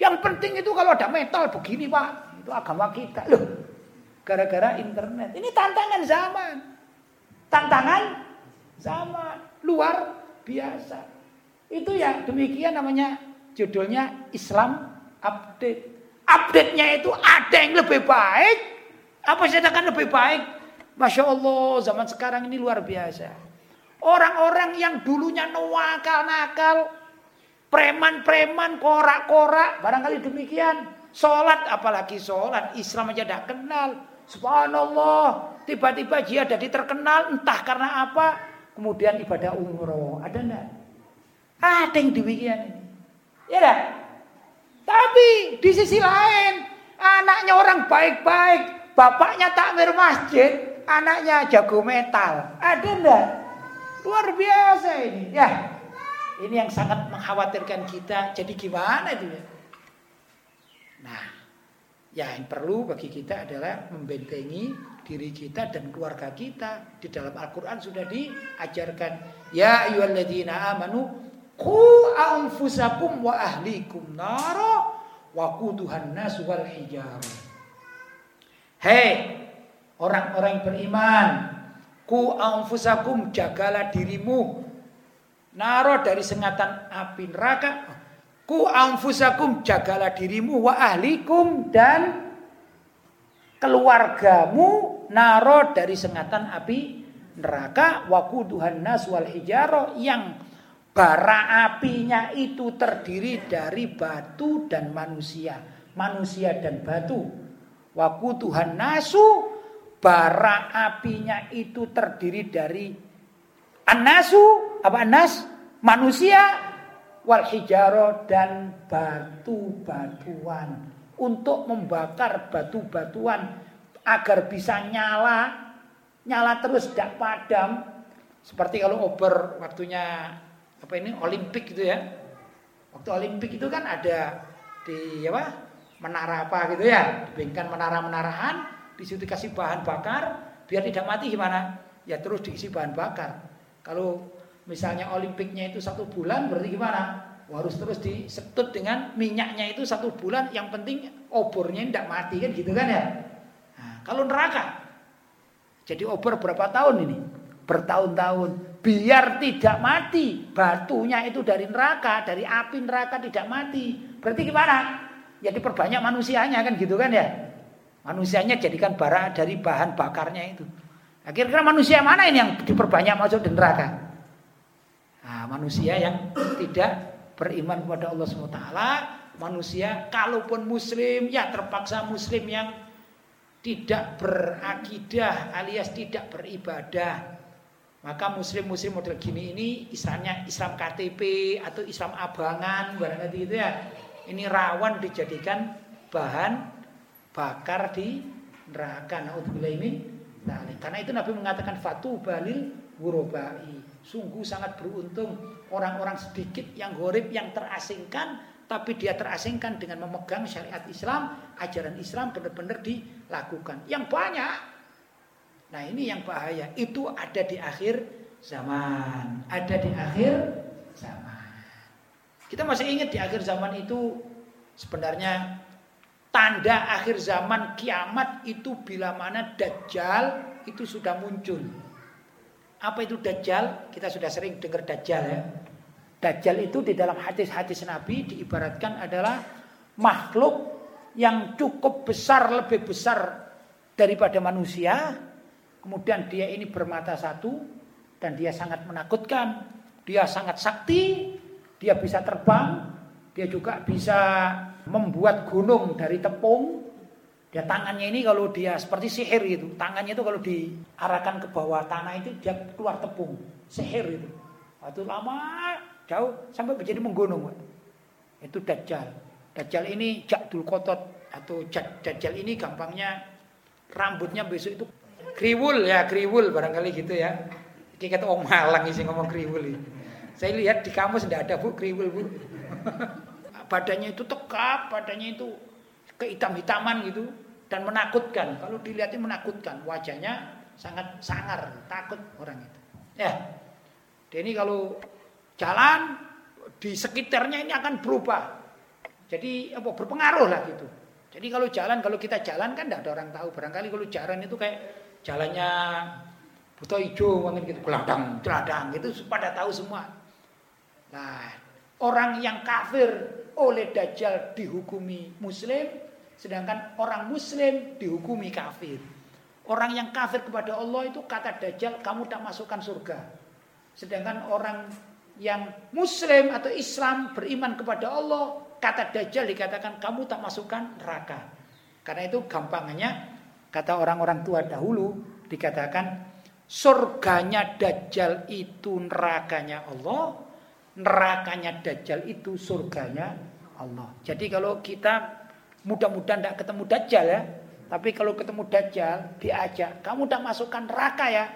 Yang penting itu kalau ada metal begini pak, itu agama kita. Loh, gara-gara internet. Ini tantangan zaman. Tantangan zaman. Luar biasa. Itu ya demikian namanya judulnya Islam Update. Update-nya itu ada yang lebih baik. Apa saya katakan lebih baik? Masya Allah zaman sekarang ini luar biasa. Orang-orang yang dulunya nakal-nakal, preman-preman, korak-korak, barangkali demikian. Sholat, apalagi sholat, Islam aja tidak kenal. Subhanallah, tiba-tiba dia jadi terkenal, entah karena apa. Kemudian ibadah umroh, ada enggak? Ada yang demikian. Ya dah. Tapi di sisi lain, anaknya orang baik-baik, bapaknya takmir masjid, anaknya jago metal. Ada enggak? Luar biasa ini. Ya, ini yang sangat mengkhawatirkan kita. Jadi gimana itu ya? Nah, yang perlu bagi kita adalah membentengi diri kita dan keluarga kita. Di dalam Al-Quran sudah diajarkan. Ya ayyuhalladzina amanu ku anfusakum wa ahlikum naro wa kuduhan nas wal hijar. Hei orang-orang beriman, Ku anfusakum jagalah dirimu. Naro dari sengatan api neraka. Ku anfusakum jagalah dirimu wa ahlikum dan keluargamu naro dari sengatan api neraka wa kuduhan nas wal hijaro yang bara apinya itu terdiri dari batu dan manusia, manusia dan batu. Wa kuduhan nasu bara apinya itu terdiri dari anasu apa anas manusia wal hijaro dan batu-batuan. Untuk membakar batu-batuan agar bisa nyala nyala terus tidak padam. Seperti kalau obor waktunya apa ini olimpik gitu ya waktu olimpik itu kan ada di apa menara apa gitu ya dibingkan menara-menarahan di situ dikasih bahan bakar biar tidak mati gimana? Ya terus diisi bahan bakar. Kalau misalnya olimpiknya itu satu bulan berarti gimana? harus terus disetut dengan minyaknya itu satu bulan. Yang penting obornya tidak mati kan gitu kan ya? Nah, kalau neraka, jadi obor berapa tahun ini? Bertahun-tahun. Biar tidak mati. Batunya itu dari neraka, dari api neraka tidak mati. Berarti gimana? Ya diperbanyak manusianya kan gitu kan ya? Manusianya jadikan bara dari bahan bakarnya itu. Nah, kira-kira manusia mana ini yang diperbanyak masuk di neraka? Nah, manusia yang tidak beriman kepada Allah SWT. Manusia kalaupun muslim ya terpaksa muslim yang tidak berakidah alias tidak beribadah. Maka muslim-muslim model gini ini istilahnya Islam KTP atau Islam abangan barangkali itu ya. Ini rawan dijadikan bahan bakar di neraka. Naudzubillah ini. Nah, karena itu Nabi mengatakan fatu balil wurobai. Sungguh sangat beruntung orang-orang sedikit yang gorib yang terasingkan tapi dia terasingkan dengan memegang syariat Islam, ajaran Islam benar-benar dilakukan. Yang banyak. Nah, ini yang bahaya. Itu ada di akhir zaman. Ada di akhir zaman. Kita masih ingat di akhir zaman itu sebenarnya Tanda akhir zaman kiamat itu bila mana Dajjal itu sudah muncul. Apa itu Dajjal? Kita sudah sering dengar Dajjal ya. Dajjal itu di dalam hadis-hadis Nabi diibaratkan adalah makhluk yang cukup besar, lebih besar daripada manusia. Kemudian dia ini bermata satu dan dia sangat menakutkan. Dia sangat sakti, dia bisa terbang, dia juga bisa membuat gunung dari tepung. Dia tangannya ini kalau dia seperti sihir gitu. Tangannya itu kalau diarahkan ke bawah tanah itu dia keluar tepung. Sihir itu. Waktu lama jauh sampai menjadi menggunung. Itu Dajjal. Dajjal ini Jadul Kotot atau Dajjal ini gampangnya rambutnya besok itu kriwul ya kriwul barangkali gitu ya. Kayak kata Om Malang sih ngomong kriwul ini. Saya lihat di kamus tidak ada bu kriwul bu. badannya itu tegap, badannya itu kehitam-hitaman gitu dan menakutkan. Kalau dilihatnya menakutkan, wajahnya sangat sangar, takut orang itu. Ya. Ini kalau jalan di sekitarnya ini akan berubah. Jadi apa berpengaruh lah gitu. Jadi kalau jalan, kalau kita jalan kan tidak ada orang tahu. Barangkali kalau jalan itu kayak jalannya buta hijau mungkin gitu, geladang, geladang gitu pada tahu semua. Nah, orang yang kafir oleh Dajjal dihukumi muslim, sedangkan orang muslim dihukumi kafir. Orang yang kafir kepada Allah itu kata Dajjal, kamu tak masukkan surga. Sedangkan orang yang muslim atau Islam beriman kepada Allah, kata Dajjal dikatakan kamu tak masukkan neraka. Karena itu gampangnya kata orang-orang tua dahulu dikatakan surganya Dajjal itu nerakanya Allah, nerakanya Dajjal itu surganya Allah. Jadi kalau kita mudah-mudahan tidak ketemu Dajjal ya, tapi kalau ketemu Dajjal diajak, kamu tak masukkan neraka ya.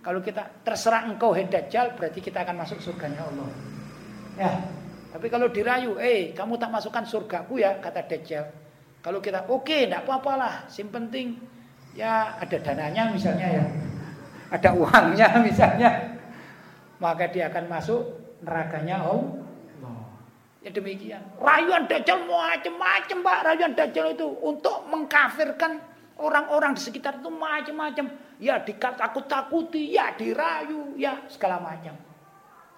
Kalau kita terserah engkau hei Dajjal, berarti kita akan masuk surganya Allah. Ya, tapi kalau dirayu, eh kamu tak masukkan surgaku ya, kata Dajjal. Kalau kita oke, okay, tidak apa-apa lah. Yang penting ya ada dananya misalnya ya, ada uangnya misalnya, maka dia akan masuk nerakanya Allah. Ya demikian. Rayuan Dajjal macam-macam Pak. Rayuan Dajjal itu untuk mengkafirkan orang-orang di sekitar itu macam-macam. Ya ditakut-takuti, ya dirayu, ya segala macam.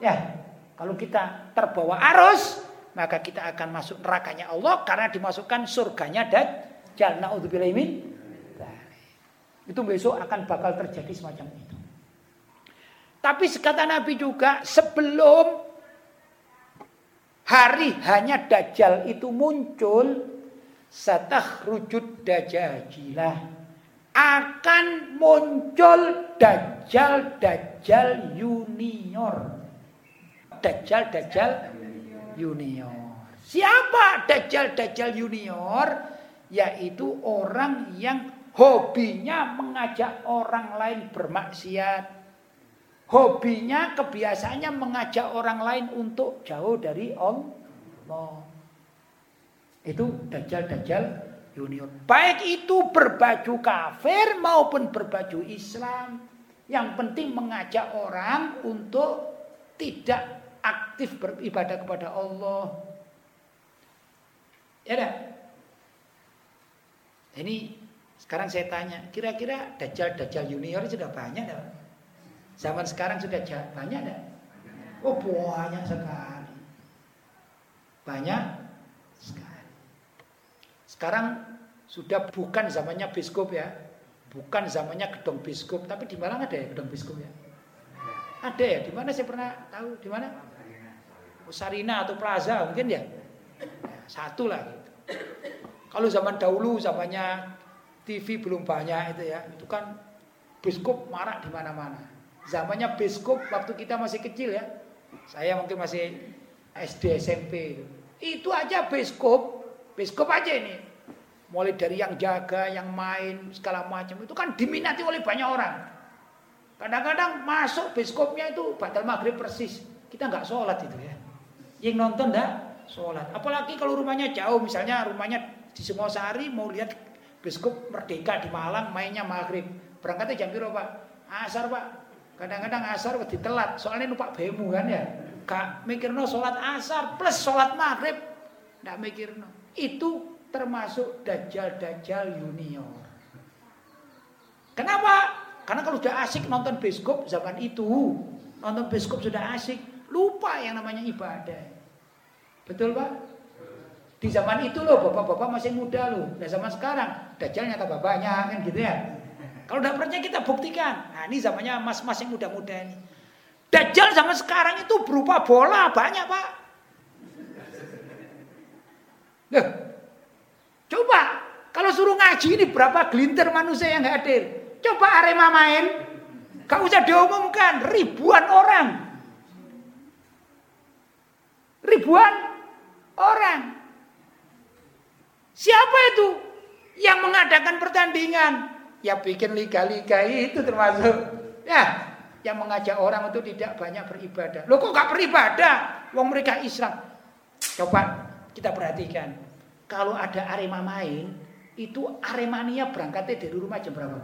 Ya, kalau kita terbawa arus, maka kita akan masuk nerakanya Allah karena dimasukkan surganya Dajjal. Na'udzubillah min. Itu besok akan bakal terjadi semacam itu. Tapi sekata Nabi juga sebelum hari hanya dajjal itu muncul satah rujud dajajilah akan muncul dajjal dajjal junior. Dajjal dajjal junior. Siapa dajjal dajjal junior? Yaitu orang yang hobinya mengajak orang lain bermaksiat Hobinya, kebiasaannya mengajak orang lain untuk jauh dari Allah. Itu dajjal-dajjal junior. Baik itu berbaju kafir maupun berbaju Islam. Yang penting mengajak orang untuk tidak aktif beribadah kepada Allah. Ya. Ini sekarang saya tanya, kira-kira dajjal-dajjal junior sudah banyak dah? Zaman sekarang sudah banyak enggak? Oh banyak sekali. Banyak sekali. Sekarang sudah bukan zamannya biskop ya. Bukan zamannya gedung biskop, tapi di Malang ada ya gedung biskop ya? Ada ya? Di mana saya pernah tahu? Di mana? Sarina atau Plaza mungkin ya? Satu lah gitu. Kalau zaman dahulu zamannya TV belum banyak itu ya, itu kan biskop marak di mana-mana. Zamannya biskup waktu kita masih kecil ya. Saya mungkin masih SD SMP itu. Aja biskup, biskup aja ini. Mulai dari yang jaga, yang main, segala macam itu kan diminati oleh banyak orang. Kadang-kadang masuk biskupnya itu batal maghrib persis. Kita nggak sholat itu ya. Yang nonton dah sholat. Apalagi kalau rumahnya jauh, misalnya rumahnya di Sumosari mau lihat biskup merdeka di Malang mainnya maghrib. Berangkatnya jam berapa pak? Asar pak. Kadang-kadang asar wedi telat, soalnya numpak bemu kan ya. Kak mikirno sholat asar plus sholat maghrib. Nggak mikirno. Itu termasuk dajjal-dajjal junior. Kenapa? Karena kalau sudah asik nonton bioskop zaman itu, nonton bioskop sudah asik, lupa yang namanya ibadah. Betul Pak? Di zaman itu loh bapak-bapak masih muda loh. Nah zaman sekarang dajjalnya tambah banyak kan gitu ya. Kalau tidak percaya kita buktikan. Nah ini zamannya mas-mas yang muda-muda ini. Dajjal zaman sekarang itu berupa bola banyak pak. Loh, coba Kalau suruh ngaji ini berapa gelintir manusia yang hadir. Coba Arema main. Gak usah diumumkan. Ribuan orang. Ribuan orang. Siapa itu yang mengadakan pertandingan? Ya bikin liga-liga itu termasuk. Ya, yang mengajak orang untuk tidak banyak beribadah. Loh kok gak beribadah? Wong mereka Islam. Coba kita perhatikan. Kalau ada Arema main, itu Aremania berangkatnya dari rumah jam berapa?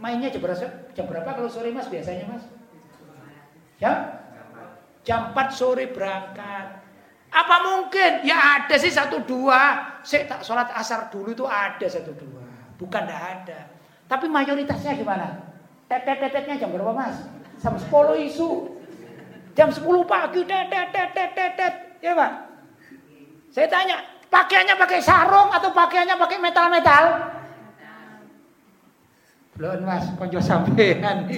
Mainnya jam berapa? Jam berapa kalau sore Mas biasanya Mas? Ya? Jam 4 sore berangkat. Apa mungkin? Ya ada sih satu dua. Saya tak sholat asar dulu itu ada satu dua. Bukan tidak ada. Tapi mayoritasnya gimana? Tetet-tetetnya jam berapa mas? Jam 10 isu. Jam 10 pagi. Tetet-tetet. Ya pak? Saya tanya, pakaiannya pakai sarung atau pakaiannya pakai metal-metal? Belum mas, konjo sampean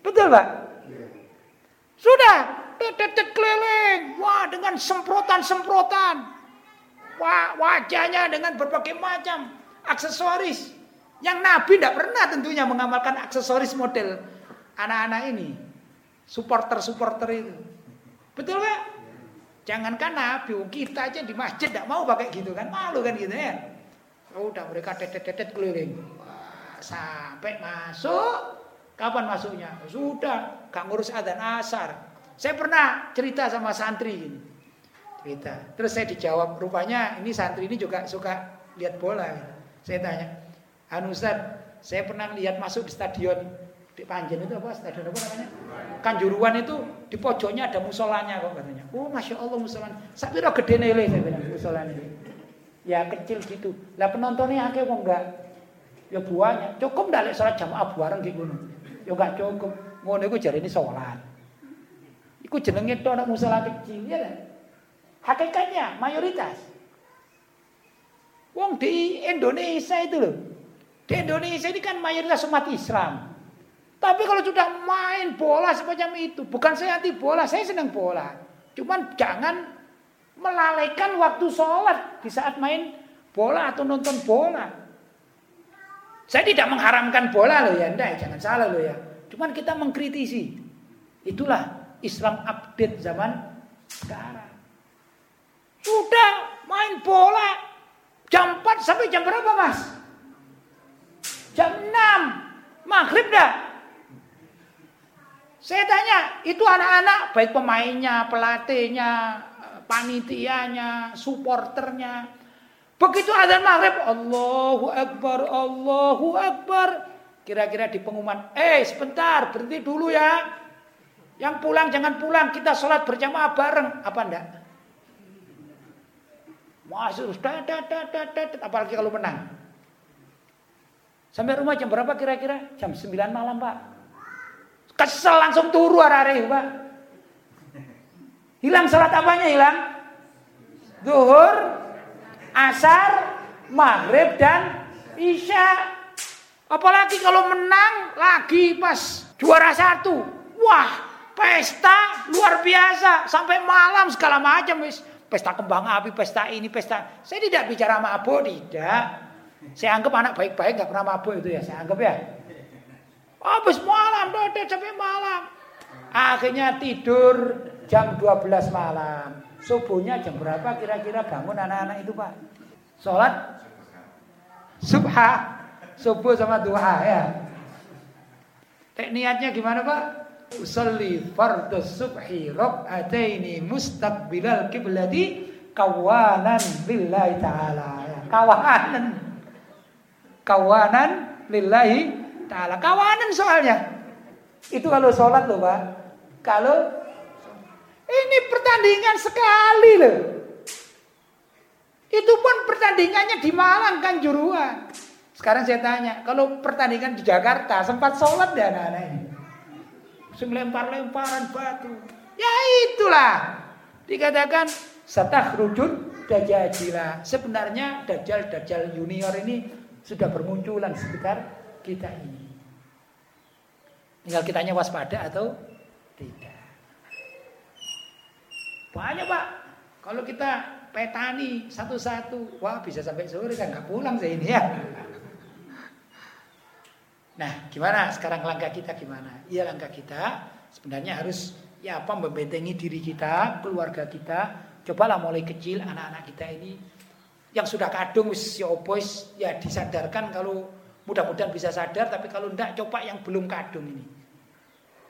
Betul pak? Sudah, tetet keliling. Wah, dengan semprotan-semprotan. Wajahnya dengan berbagai macam aksesoris. Yang Nabi tidak pernah tentunya mengamalkan aksesoris model anak-anak ini. Supporter-supporter itu. Betul pak? Jangankan Nabi, kita aja di masjid tidak mau pakai gitu kan. Malu kan gitu ya. Udah mereka tetet-tetet keliling. Sampai masuk. Kapan masuknya? Sudah, gak ngurus adzan asar. Saya pernah cerita sama santri ini. Cerita. Terus saya dijawab, rupanya ini santri ini juga suka lihat bola. Saya tanya, Anu Ustaz, saya pernah lihat masuk di stadion di Panjen itu apa? Stadion apa namanya? Kanjuruan itu di pojoknya ada musolanya kok katanya. Oh masya Allah musolanya. Saya kira gede nele saya bilang musolanya. Ya kecil gitu. Lah penontonnya akeh kok enggak? Ya buahnya. Cukup ndak lek salat jamaah bareng gitu. Ya enggak cukup. Ngono iku jare ini salat. Iku jenenge tok anak musola kecil ya kan? Hakikatnya mayoritas. Wong di Indonesia itu loh. Di Indonesia ini kan mayoritas umat Islam. Tapi kalau sudah main bola semacam itu, bukan saya anti bola, saya senang bola. Cuman jangan melalaikan waktu sholat di saat main bola atau nonton bola. Saya tidak mengharamkan bola loh ya, enggak, jangan salah loh ya. Cuman kita mengkritisi. Itulah Islam update zaman sekarang. Sudah main bola jam 4 sampai jam berapa mas? Jam 6. Maghrib dah. Saya tanya, itu anak-anak baik pemainnya, pelatihnya, panitianya, supporternya. Begitu azan maghrib, Allahu Akbar, Allahu Akbar. Kira-kira di pengumuman, eh sebentar, berhenti dulu ya. Yang pulang jangan pulang, kita sholat berjamaah bareng. Apa enggak? Masuk, apalagi kalau menang. Sampai rumah jam berapa kira-kira? Jam 9 malam, Pak. Kesel langsung turu arah-arah, Pak. Hilang salat apanya hilang? Zuhur, asar, maghrib dan isya. Apalagi kalau menang lagi pas juara satu. Wah, pesta luar biasa sampai malam segala macam wis. Pesta kembang api, pesta ini, pesta. Saya tidak bicara mabuk, tidak. Saya anggap anak baik-baik nggak pernah mabuk itu ya, saya anggap ya. Habis malam, dodet sampai malam. Akhirnya tidur jam 12 malam. Subuhnya jam berapa kira-kira bangun anak-anak itu Pak? Sholat subha, subuh sama duha ya. Tek niatnya gimana Pak? Usalli fardhu subhi rak'ataini mustaqbilal kiblati kawanan billahi ta'ala. Ya, kawanan kawanan lillahi ta'ala. Kawanan soalnya. Itu kalau sholat loh Pak. Kalau ini pertandingan sekali loh. Itu pun pertandingannya di Malang kan juruan. Sekarang saya tanya, kalau pertandingan di Jakarta sempat sholat ya anak-anak ini? Lempar-lemparan batu. Ya itulah. Dikatakan rujun dajajila. Sebenarnya dajjal-dajjal junior ini sudah bermunculan sekitar kita ini. Tinggal kitanya waspada atau tidak. Banyak Pak. Kalau kita petani satu-satu. Wah bisa sampai sore kan nggak pulang saya ini ya. Nah gimana? Sekarang langkah kita gimana? Iya langkah kita sebenarnya harus ya apa membentengi diri kita, keluarga kita. Cobalah mulai kecil anak-anak kita ini yang sudah kadung si opos ya disadarkan kalau mudah-mudahan bisa sadar tapi kalau enggak coba yang belum kadung ini.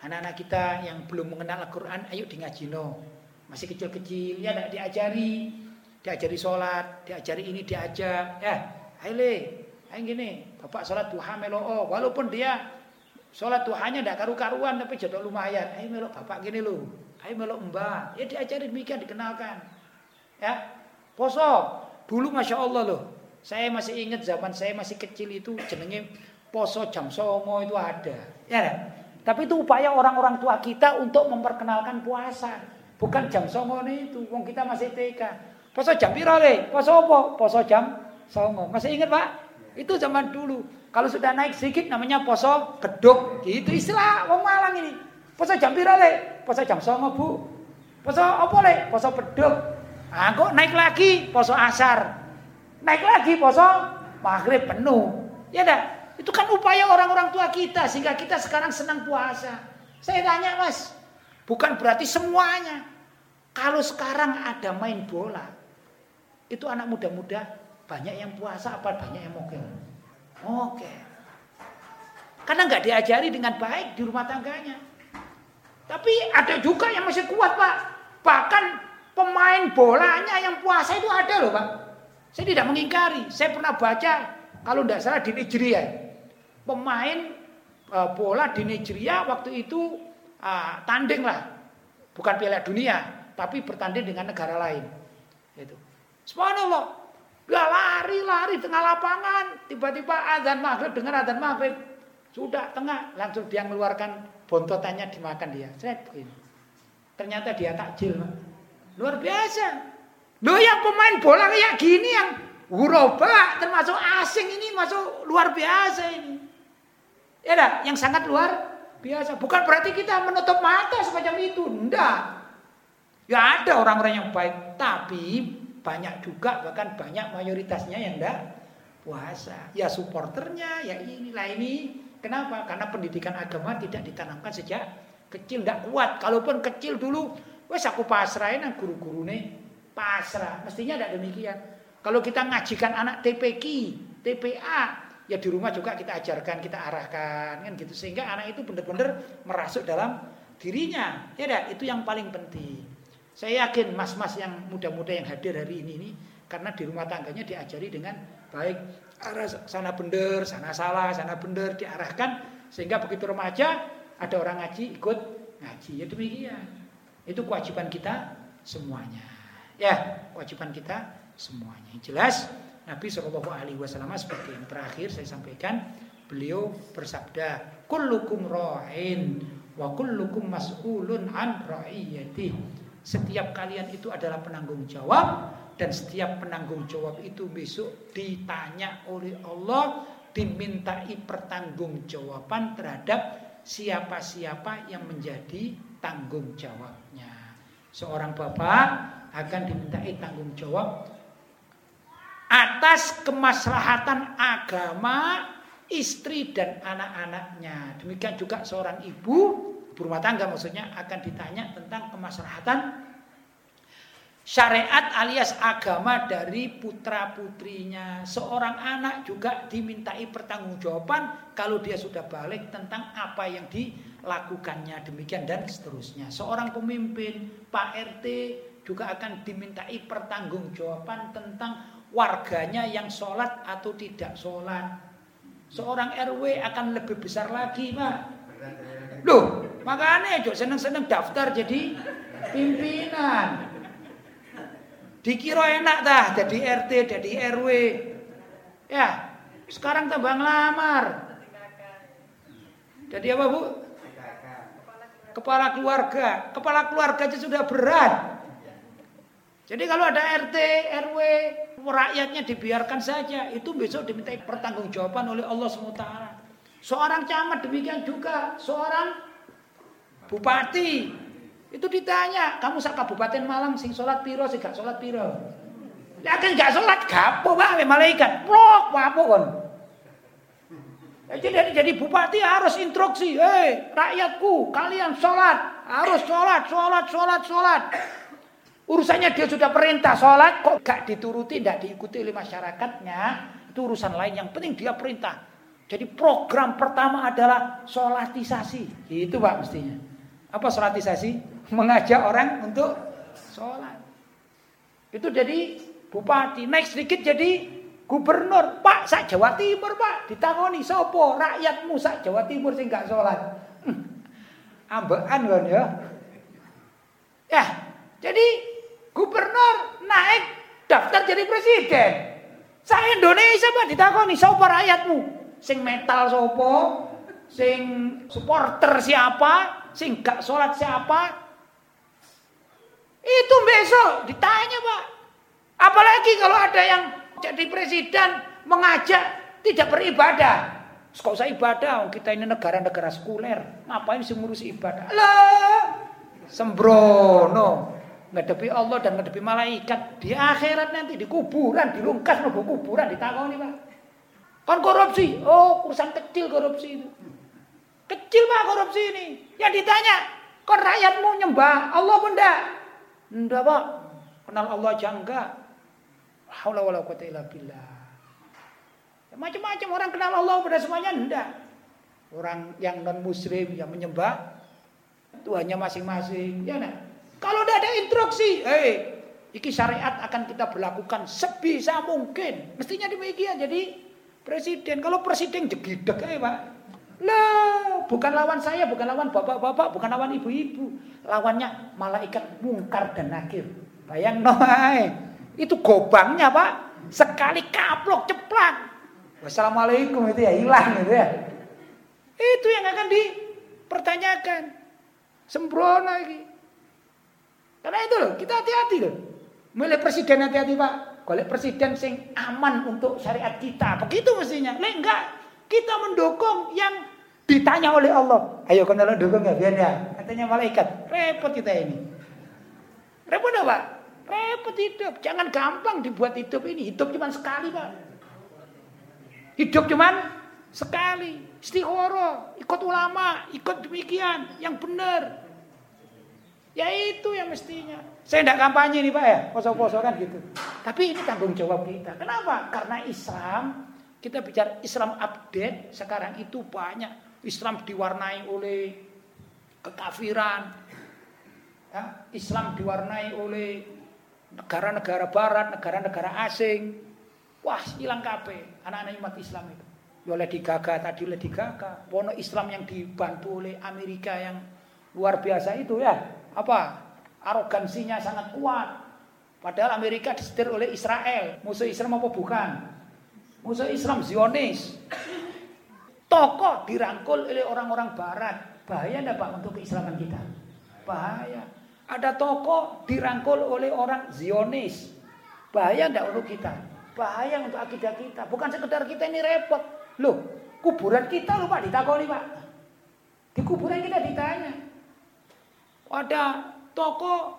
Anak-anak kita yang belum mengenal Al-Quran ayo di ngajino masih kecil-kecil ya enggak diajari. Diajari sholat diajari ini diajak. Ya ayo ayo gini bapak sholat duha melo oh walaupun dia sholat duhanya enggak karu-karuan tapi jodoh lumayan ayo melo bapak gini lo ayo melo mbak ya diajari demikian dikenalkan ya poso Dulu Masya Allah loh. Saya masih ingat zaman saya masih kecil itu jenenge poso jam songo itu ada. Ya kan? Tapi itu upaya orang-orang tua kita untuk memperkenalkan puasa. Bukan jam songo itu. Wong kita masih TK. Poso jam piro le? Poso apa? Poso jam songo. Masih ingat Pak? Itu zaman dulu. Kalau sudah naik sedikit namanya poso geduk. Gitu istilah wong Malang ini. Poso jam piro le? Poso jam songo Bu. Poso apa le? Poso beduk. Nah, kok naik lagi poso asar. Naik lagi poso maghrib penuh. Ya dah, itu kan upaya orang-orang tua kita sehingga kita sekarang senang puasa. Saya tanya mas, bukan berarti semuanya. Kalau sekarang ada main bola, itu anak muda-muda banyak yang puasa apa banyak yang mokel? Oke. Karena nggak diajari dengan baik di rumah tangganya. Tapi ada juga yang masih kuat pak. Bahkan Pemain bolanya yang puasa itu ada loh Pak. Saya tidak mengingkari. Saya pernah baca kalau tidak salah di Nigeria. Pemain uh, bola di Nigeria waktu itu uh, tanding lah. Bukan Piala Dunia, tapi bertanding dengan negara lain. Itu. Subhanallah. Dia lari-lari tengah lapangan. Tiba-tiba azan maghrib, dengar azan maghrib. Sudah tengah, langsung dia mengeluarkan bontotannya dimakan dia. Saya begini. Ternyata dia takjil. Luar biasa. Lo yang pemain bola kayak gini yang Uroba termasuk asing ini masuk luar biasa ini. Ya dah, yang sangat luar biasa. Bukan berarti kita menutup mata semacam itu. Enggak. Ya ada orang-orang yang baik, tapi banyak juga bahkan banyak mayoritasnya yang enggak puasa. Ya supporternya, ya inilah ini. Kenapa? Karena pendidikan agama tidak ditanamkan sejak kecil, enggak kuat. Kalaupun kecil dulu Wes aku pasrahin nang guru nih pasrah. Mestinya tidak demikian. Kalau kita ngajikan anak TPQ, TPA, ya di rumah juga kita ajarkan, kita arahkan kan gitu sehingga anak itu benar-benar merasuk dalam dirinya. Ya itu yang paling penting. Saya yakin mas-mas yang muda-muda yang hadir hari ini ini karena di rumah tangganya diajari dengan baik arah sana bener, sana salah, sana bener diarahkan sehingga begitu remaja ada orang ngaji ikut ngaji ya demikian. Itu kewajiban kita semuanya. Ya, kewajiban kita semuanya. Yang jelas Nabi Shallallahu Alaihi Wasallam seperti yang terakhir saya sampaikan, beliau bersabda, "Kullukum ra'in wa kullukum mas'ulun an ra'iyati." Setiap kalian itu adalah penanggung jawab dan setiap penanggung jawab itu besok ditanya oleh Allah dimintai pertanggungjawaban terhadap siapa-siapa yang menjadi tanggung jawabnya. Seorang bapak akan dimintai tanggung jawab atas kemaslahatan agama istri dan anak-anaknya. Demikian juga seorang ibu berumah tangga maksudnya akan ditanya tentang kemaslahatan syariat alias agama dari putra-putrinya. Seorang anak juga dimintai pertanggungjawaban kalau dia sudah balik tentang apa yang dilakukannya demikian dan seterusnya. Seorang pemimpin, Pak RT juga akan dimintai pertanggungjawaban tentang warganya yang sholat atau tidak sholat. Seorang RW akan lebih besar lagi, Pak. Loh, makanya seneng-seneng daftar jadi pimpinan. Dikira enak dah jadi RT, jadi RW. Ya, sekarang tambah ngelamar. Jadi apa bu? Kepala keluarga. Kepala keluarga aja sudah berat. Jadi kalau ada RT, RW, rakyatnya dibiarkan saja. Itu besok dimintai pertanggungjawaban oleh Allah SWT. Seorang camat demikian juga. Seorang bupati itu ditanya, kamu sak Kabupaten Malang sing sholat piro sing gak sholat piro? Lagi gak sholat gapo wae malaikat. Plok apa kon. Jadi, jadi bupati harus instruksi, hei rakyatku kalian sholat, harus sholat, sholat, sholat, sholat. Urusannya dia sudah perintah sholat, kok gak dituruti, gak diikuti oleh masyarakatnya, itu urusan lain. Yang penting dia perintah. Jadi program pertama adalah sholatisasi. Itu Pak mestinya. Apa sholatisasi? Mengajak orang untuk sholat. Itu jadi bupati. Naik sedikit jadi gubernur. Pak, sak Jawa Timur Pak. Ditangoni sopo rakyatmu sak Jawa Timur sing gak sholat. Hmm. Ambekan kan ya. Ya, jadi gubernur naik daftar jadi presiden. Saya Indonesia Pak ditakoni sopo rakyatmu? Sing metal sopo? Sing supporter siapa? Sing gak sholat siapa? Itu besok ditanya Pak. Apalagi kalau ada yang jadi presiden mengajak tidak beribadah. Kok usah ibadah, kita ini negara-negara sekuler. Ngapain sih ngurusi ibadah? Lah, sembrono. Ngadepi Allah dan ngadepi malaikat. Di akhirat nanti, di kuburan, di kuburan, ditakoni Pak. Kan korupsi. Oh, urusan kecil korupsi itu. Kecil Pak korupsi ini. Yang ditanya, kok rakyatmu nyembah Allah pun enggak? Enggak Pak. Kenal Allah aja enggak. Haula wala quwata illa billah. Macam-macam orang kenal Allah pada semuanya enggak. Orang yang non muslim yang menyembah Tuhannya masing-masing, ya nah. Kalau tidak ada instruksi, hei, iki syariat akan kita berlakukan sebisa mungkin. Mestinya demikian. Jadi presiden, kalau presiden jegidek ya Pak. Lah, bukan lawan saya, bukan lawan bapak-bapak, bukan lawan ibu-ibu. Lawannya malaikat mungkar dan nakir. Bayang no, itu gobangnya Pak. Sekali kaplok ceplak. Wassalamualaikum itu ya hilang gitu ya. Itu yang akan dipertanyakan. Sembrono lagi. Karena itu loh, kita hati-hati loh. Milih presiden hati-hati Pak. Golek presiden sing aman untuk syariat kita. Begitu mestinya. Lek enggak, kita mendukung yang ditanya oleh Allah. Ayo kalau dukung ya biar ya. Katanya malaikat. Repot kita ini. Repot apa? Repot hidup. Jangan gampang dibuat hidup ini. Hidup cuma sekali Pak. Hidup cuma sekali. Istihoro. Ikut ulama. Ikut demikian. Yang benar. Ya itu yang mestinya. Saya tidak kampanye nih Pak ya. Poso-poso kan gitu. Tapi ini tanggung jawab kita. Kenapa? Karena Islam. Kita bicara Islam update. Sekarang itu banyak. Islam diwarnai oleh kekafiran. Ya, Islam diwarnai oleh negara-negara barat, negara-negara asing. Wah, hilang kabeh anak-anak umat Islam itu. Ya oleh digaga tadi oleh digaga. Pono Islam yang dibantu oleh Amerika yang luar biasa itu ya. Apa? Arogansinya sangat kuat. Padahal Amerika disetir oleh Israel. Musuh Islam apa bukan? Musuh Islam Zionis. Tokoh dirangkul oleh orang-orang barat. Bahaya enggak Pak untuk keislaman kita? Bahaya. Ada tokoh dirangkul oleh orang Zionis. Bahaya enggak untuk kita? Bahaya untuk akidah kita. Bukan sekedar kita ini repot. Loh, kuburan kita loh Pak ditakoni Pak. Di kuburan kita ditanya. Ada tokoh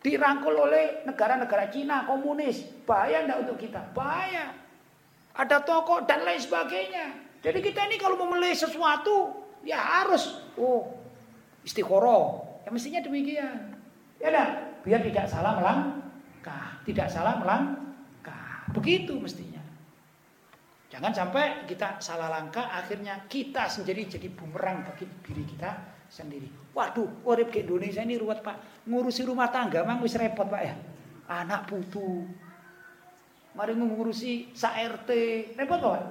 dirangkul oleh negara-negara Cina komunis. Bahaya enggak untuk kita? Bahaya. Ada tokoh dan lain sebagainya. Jadi kita ini kalau memilih sesuatu ya harus oh istiqoroh. Ya mestinya demikian. Ya dah, biar tidak salah melangkah, tidak salah melangkah. Begitu mestinya. Jangan sampai kita salah langkah akhirnya kita sendiri jadi bumerang bagi diri kita sendiri. Waduh, urip ke Indonesia ini ruwet Pak. Ngurusi rumah tangga mang wis repot Pak ya. Anak putu. Mari ngurusi sa RT, repot Pak.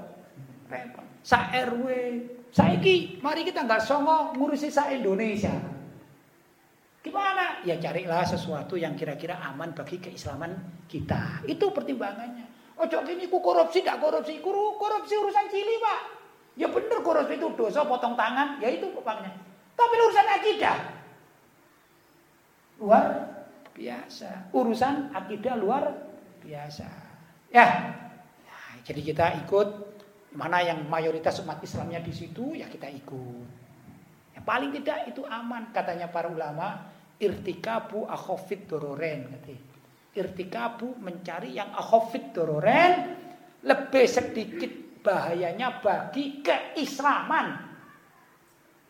Repot. Sa RW. Saiki mari kita nggak songo ngurusi sa Indonesia. Gimana? Ya carilah sesuatu yang kira-kira aman bagi keislaman kita. Itu pertimbangannya. Ojo gini ku korupsi, tidak korupsi. Kuru, korupsi urusan cili pak. Ya bener korupsi itu dosa potong tangan. Ya itu pokoknya. Tapi urusan akidah. Luar biasa. Urusan akidah luar biasa. Ya. Nah, jadi kita ikut mana yang mayoritas umat Islamnya di situ ya kita ikut. Yang paling tidak itu aman katanya para ulama irtikabu akhofit dororen irtikabu mencari yang akhafid dororen lebih sedikit bahayanya bagi keislaman.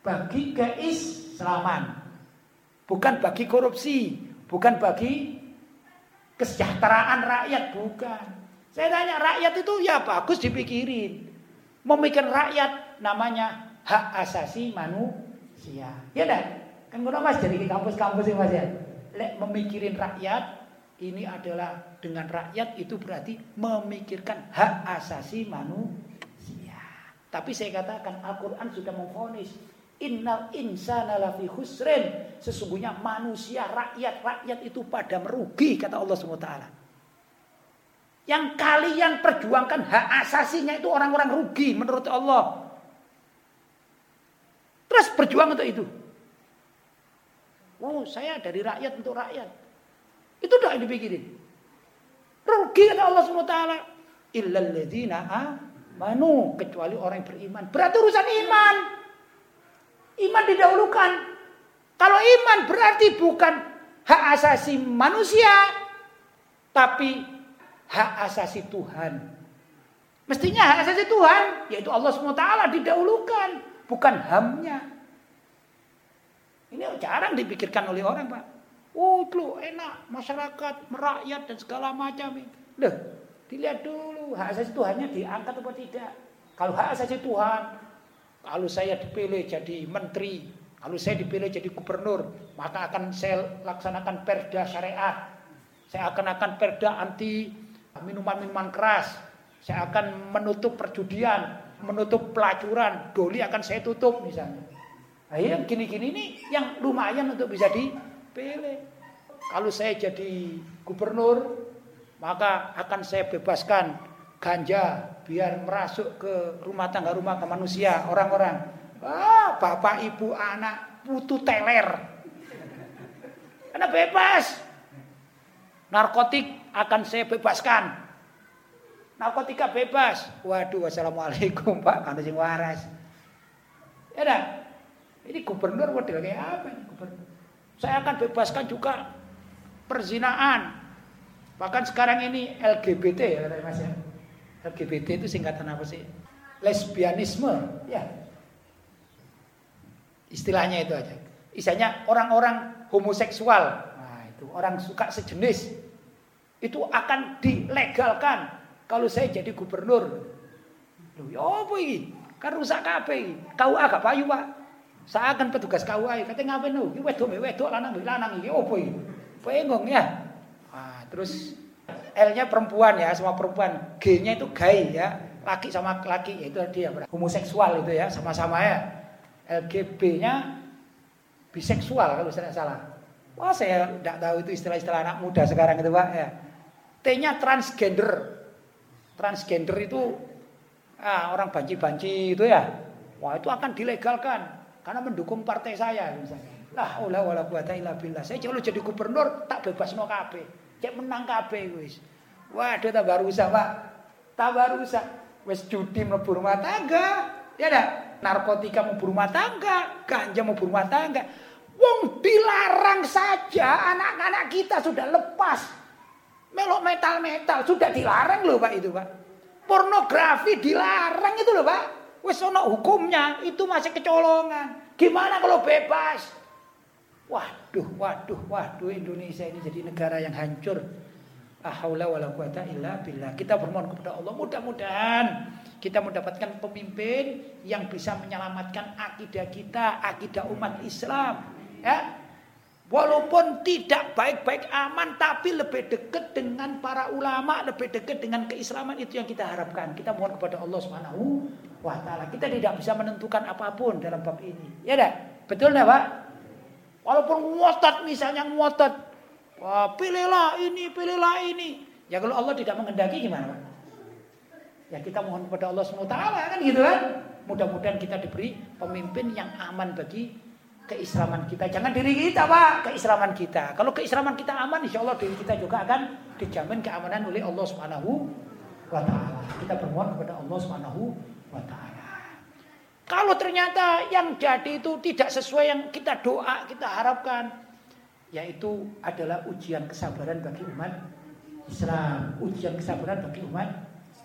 Bagi keislaman. Bukan bagi korupsi, bukan bagi kesejahteraan rakyat, bukan. Saya tanya rakyat itu ya bagus dipikirin. Memikir rakyat namanya hak asasi manusia. Ya dah. Kan mas jadi kampus-kampus ini mas ya. Lek memikirin rakyat ini adalah dengan rakyat itu berarti memikirkan hak asasi manusia. Tapi saya katakan Al-Quran sudah memfonis Innal insana lafi khusrin. Sesungguhnya manusia, rakyat, rakyat itu pada merugi kata Allah SWT. Yang kalian perjuangkan hak asasinya itu orang-orang rugi menurut Allah. Terus berjuang untuk itu. Oh saya dari rakyat untuk rakyat. Itu udah yang dipikirin. Rugi kata Allah SWT. Illalladzina amanu. Kecuali orang yang beriman. Berarti urusan iman. Iman didahulukan. Kalau iman berarti bukan hak asasi manusia. Tapi hak asasi Tuhan. Mestinya hak asasi Tuhan. Yaitu Allah SWT didahulukan. Bukan hamnya. Ini jarang dipikirkan oleh orang Pak. Oh, itu enak masyarakat, merakyat dan segala macam. Loh, dilihat dulu hak asasi Tuhannya diangkat atau tidak. Kalau hak asasi Tuhan, kalau saya dipilih jadi menteri, kalau saya dipilih jadi gubernur, maka akan saya laksanakan perda syariat. Saya akan akan perda anti minuman-minuman keras. Saya akan menutup perjudian, menutup pelacuran, doli akan saya tutup misalnya. Nah, yang gini-gini ini yang lumayan untuk bisa di Pilih. Kalau saya jadi gubernur, maka akan saya bebaskan ganja biar merasuk ke rumah tangga rumah ke manusia orang-orang. Ah, bapak ibu anak putu teler. Karena bebas. Narkotik akan saya bebaskan. Narkotika bebas. Waduh, wassalamualaikum Pak, kan sing waras. Ya dah. Ini gubernur model kayak apa ini gubernur? Saya akan bebaskan juga perzinaan. Bahkan sekarang ini LGBT ya kata Mas ya. LGBT itu singkatan apa sih? Lesbianisme, ya. Istilahnya itu aja. Istilahnya orang-orang homoseksual. Nah, itu orang suka sejenis. Itu akan dilegalkan kalau saya jadi gubernur. Loh, ya apa ini? Kan rusak kabeh. Kau agak payu, Pak. Saya akan petugas KUA, kata ngapain lu? Ini wedok, wedok, lanang, lanang, ini apa ini? Bingung ya. Ah, terus L-nya perempuan ya, semua perempuan. G-nya itu gay ya, laki sama laki, itu dia homoseksual itu ya, sama-sama ya. LGB-nya biseksual kalau saya tidak salah. Wah saya tidak tahu itu istilah-istilah anak muda sekarang itu pak ya. T-nya transgender. Transgender itu ah, orang banci-banci itu ya. Wah itu akan dilegalkan karena mendukung partai saya misalnya. Lah olah wala quwata illa billah. Saya kalau jadi gubernur tak bebas no KB. Cek menang KB wis. Waduh tak baru usah, Pak. Tak baru usah. Wis judi mlebu rumah tangga. Ya dah. Narkotika mau rumah tangga, ganja mau rumah tangga. Wong dilarang saja anak-anak kita sudah lepas. Melok metal-metal sudah dilarang loh Pak itu, Pak. Pornografi dilarang itu loh, Pak. Wes ono hukumnya, itu masih kecolongan. Gimana kalau bebas? Waduh, waduh, waduh Indonesia ini jadi negara yang hancur. Ahaula wala quwata illa billah. Kita bermohon kepada Allah mudah-mudahan kita mendapatkan pemimpin yang bisa menyelamatkan akidah kita, akidah umat Islam. Ya, Walaupun tidak baik-baik aman tapi lebih dekat dengan para ulama, lebih dekat dengan keislaman itu yang kita harapkan. Kita mohon kepada Allah Subhanahu wa. Kita tidak bisa menentukan apa pun dalam bab ini. Ya dah? Betul enggak, Pak? Walaupun ngotot misalnya ngotot, wah, pilihlah ini, pilihlah ini. Ya kalau Allah tidak mengendaki gimana? Ya kita mohon kepada Allah SWT kan gitu kan. Mudah-mudahan kita diberi pemimpin yang aman bagi keislaman kita. Jangan diri kita, Pak, keislaman kita. Kalau keislaman kita aman, insya Allah diri kita juga akan dijamin keamanan oleh Allah Subhanahu wa. Kita bermohon kepada Allah Subhanahu wa taala. Kalau ternyata yang jadi itu tidak sesuai yang kita doa, kita harapkan, yaitu adalah ujian kesabaran bagi umat Islam, ujian kesabaran bagi umat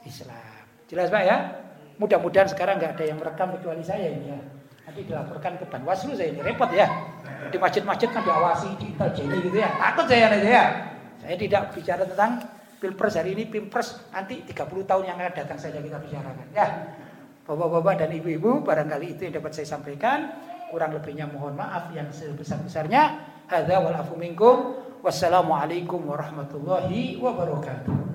Islam. Jelas Pak ya? Mudah-mudahan sekarang nggak ada yang merekam kecuali saya ini ya. Nanti dilaporkan ke Banwaslu saya ini repot ya. Di masjid-masjid kan diawasi di intelijen gitu ya. Takut saya nanti ya. Saya tidak bicara tentang Pilpres hari ini, Pilpres nanti 30 tahun yang akan datang saja kita bicarakan. Ya, Bapak-bapak dan ibu-ibu, barangkali itu yang dapat saya sampaikan. Kurang lebihnya mohon maaf yang sebesar-besarnya. Hadza wal afu minkum. Wassalamualaikum warahmatullahi wabarakatuh.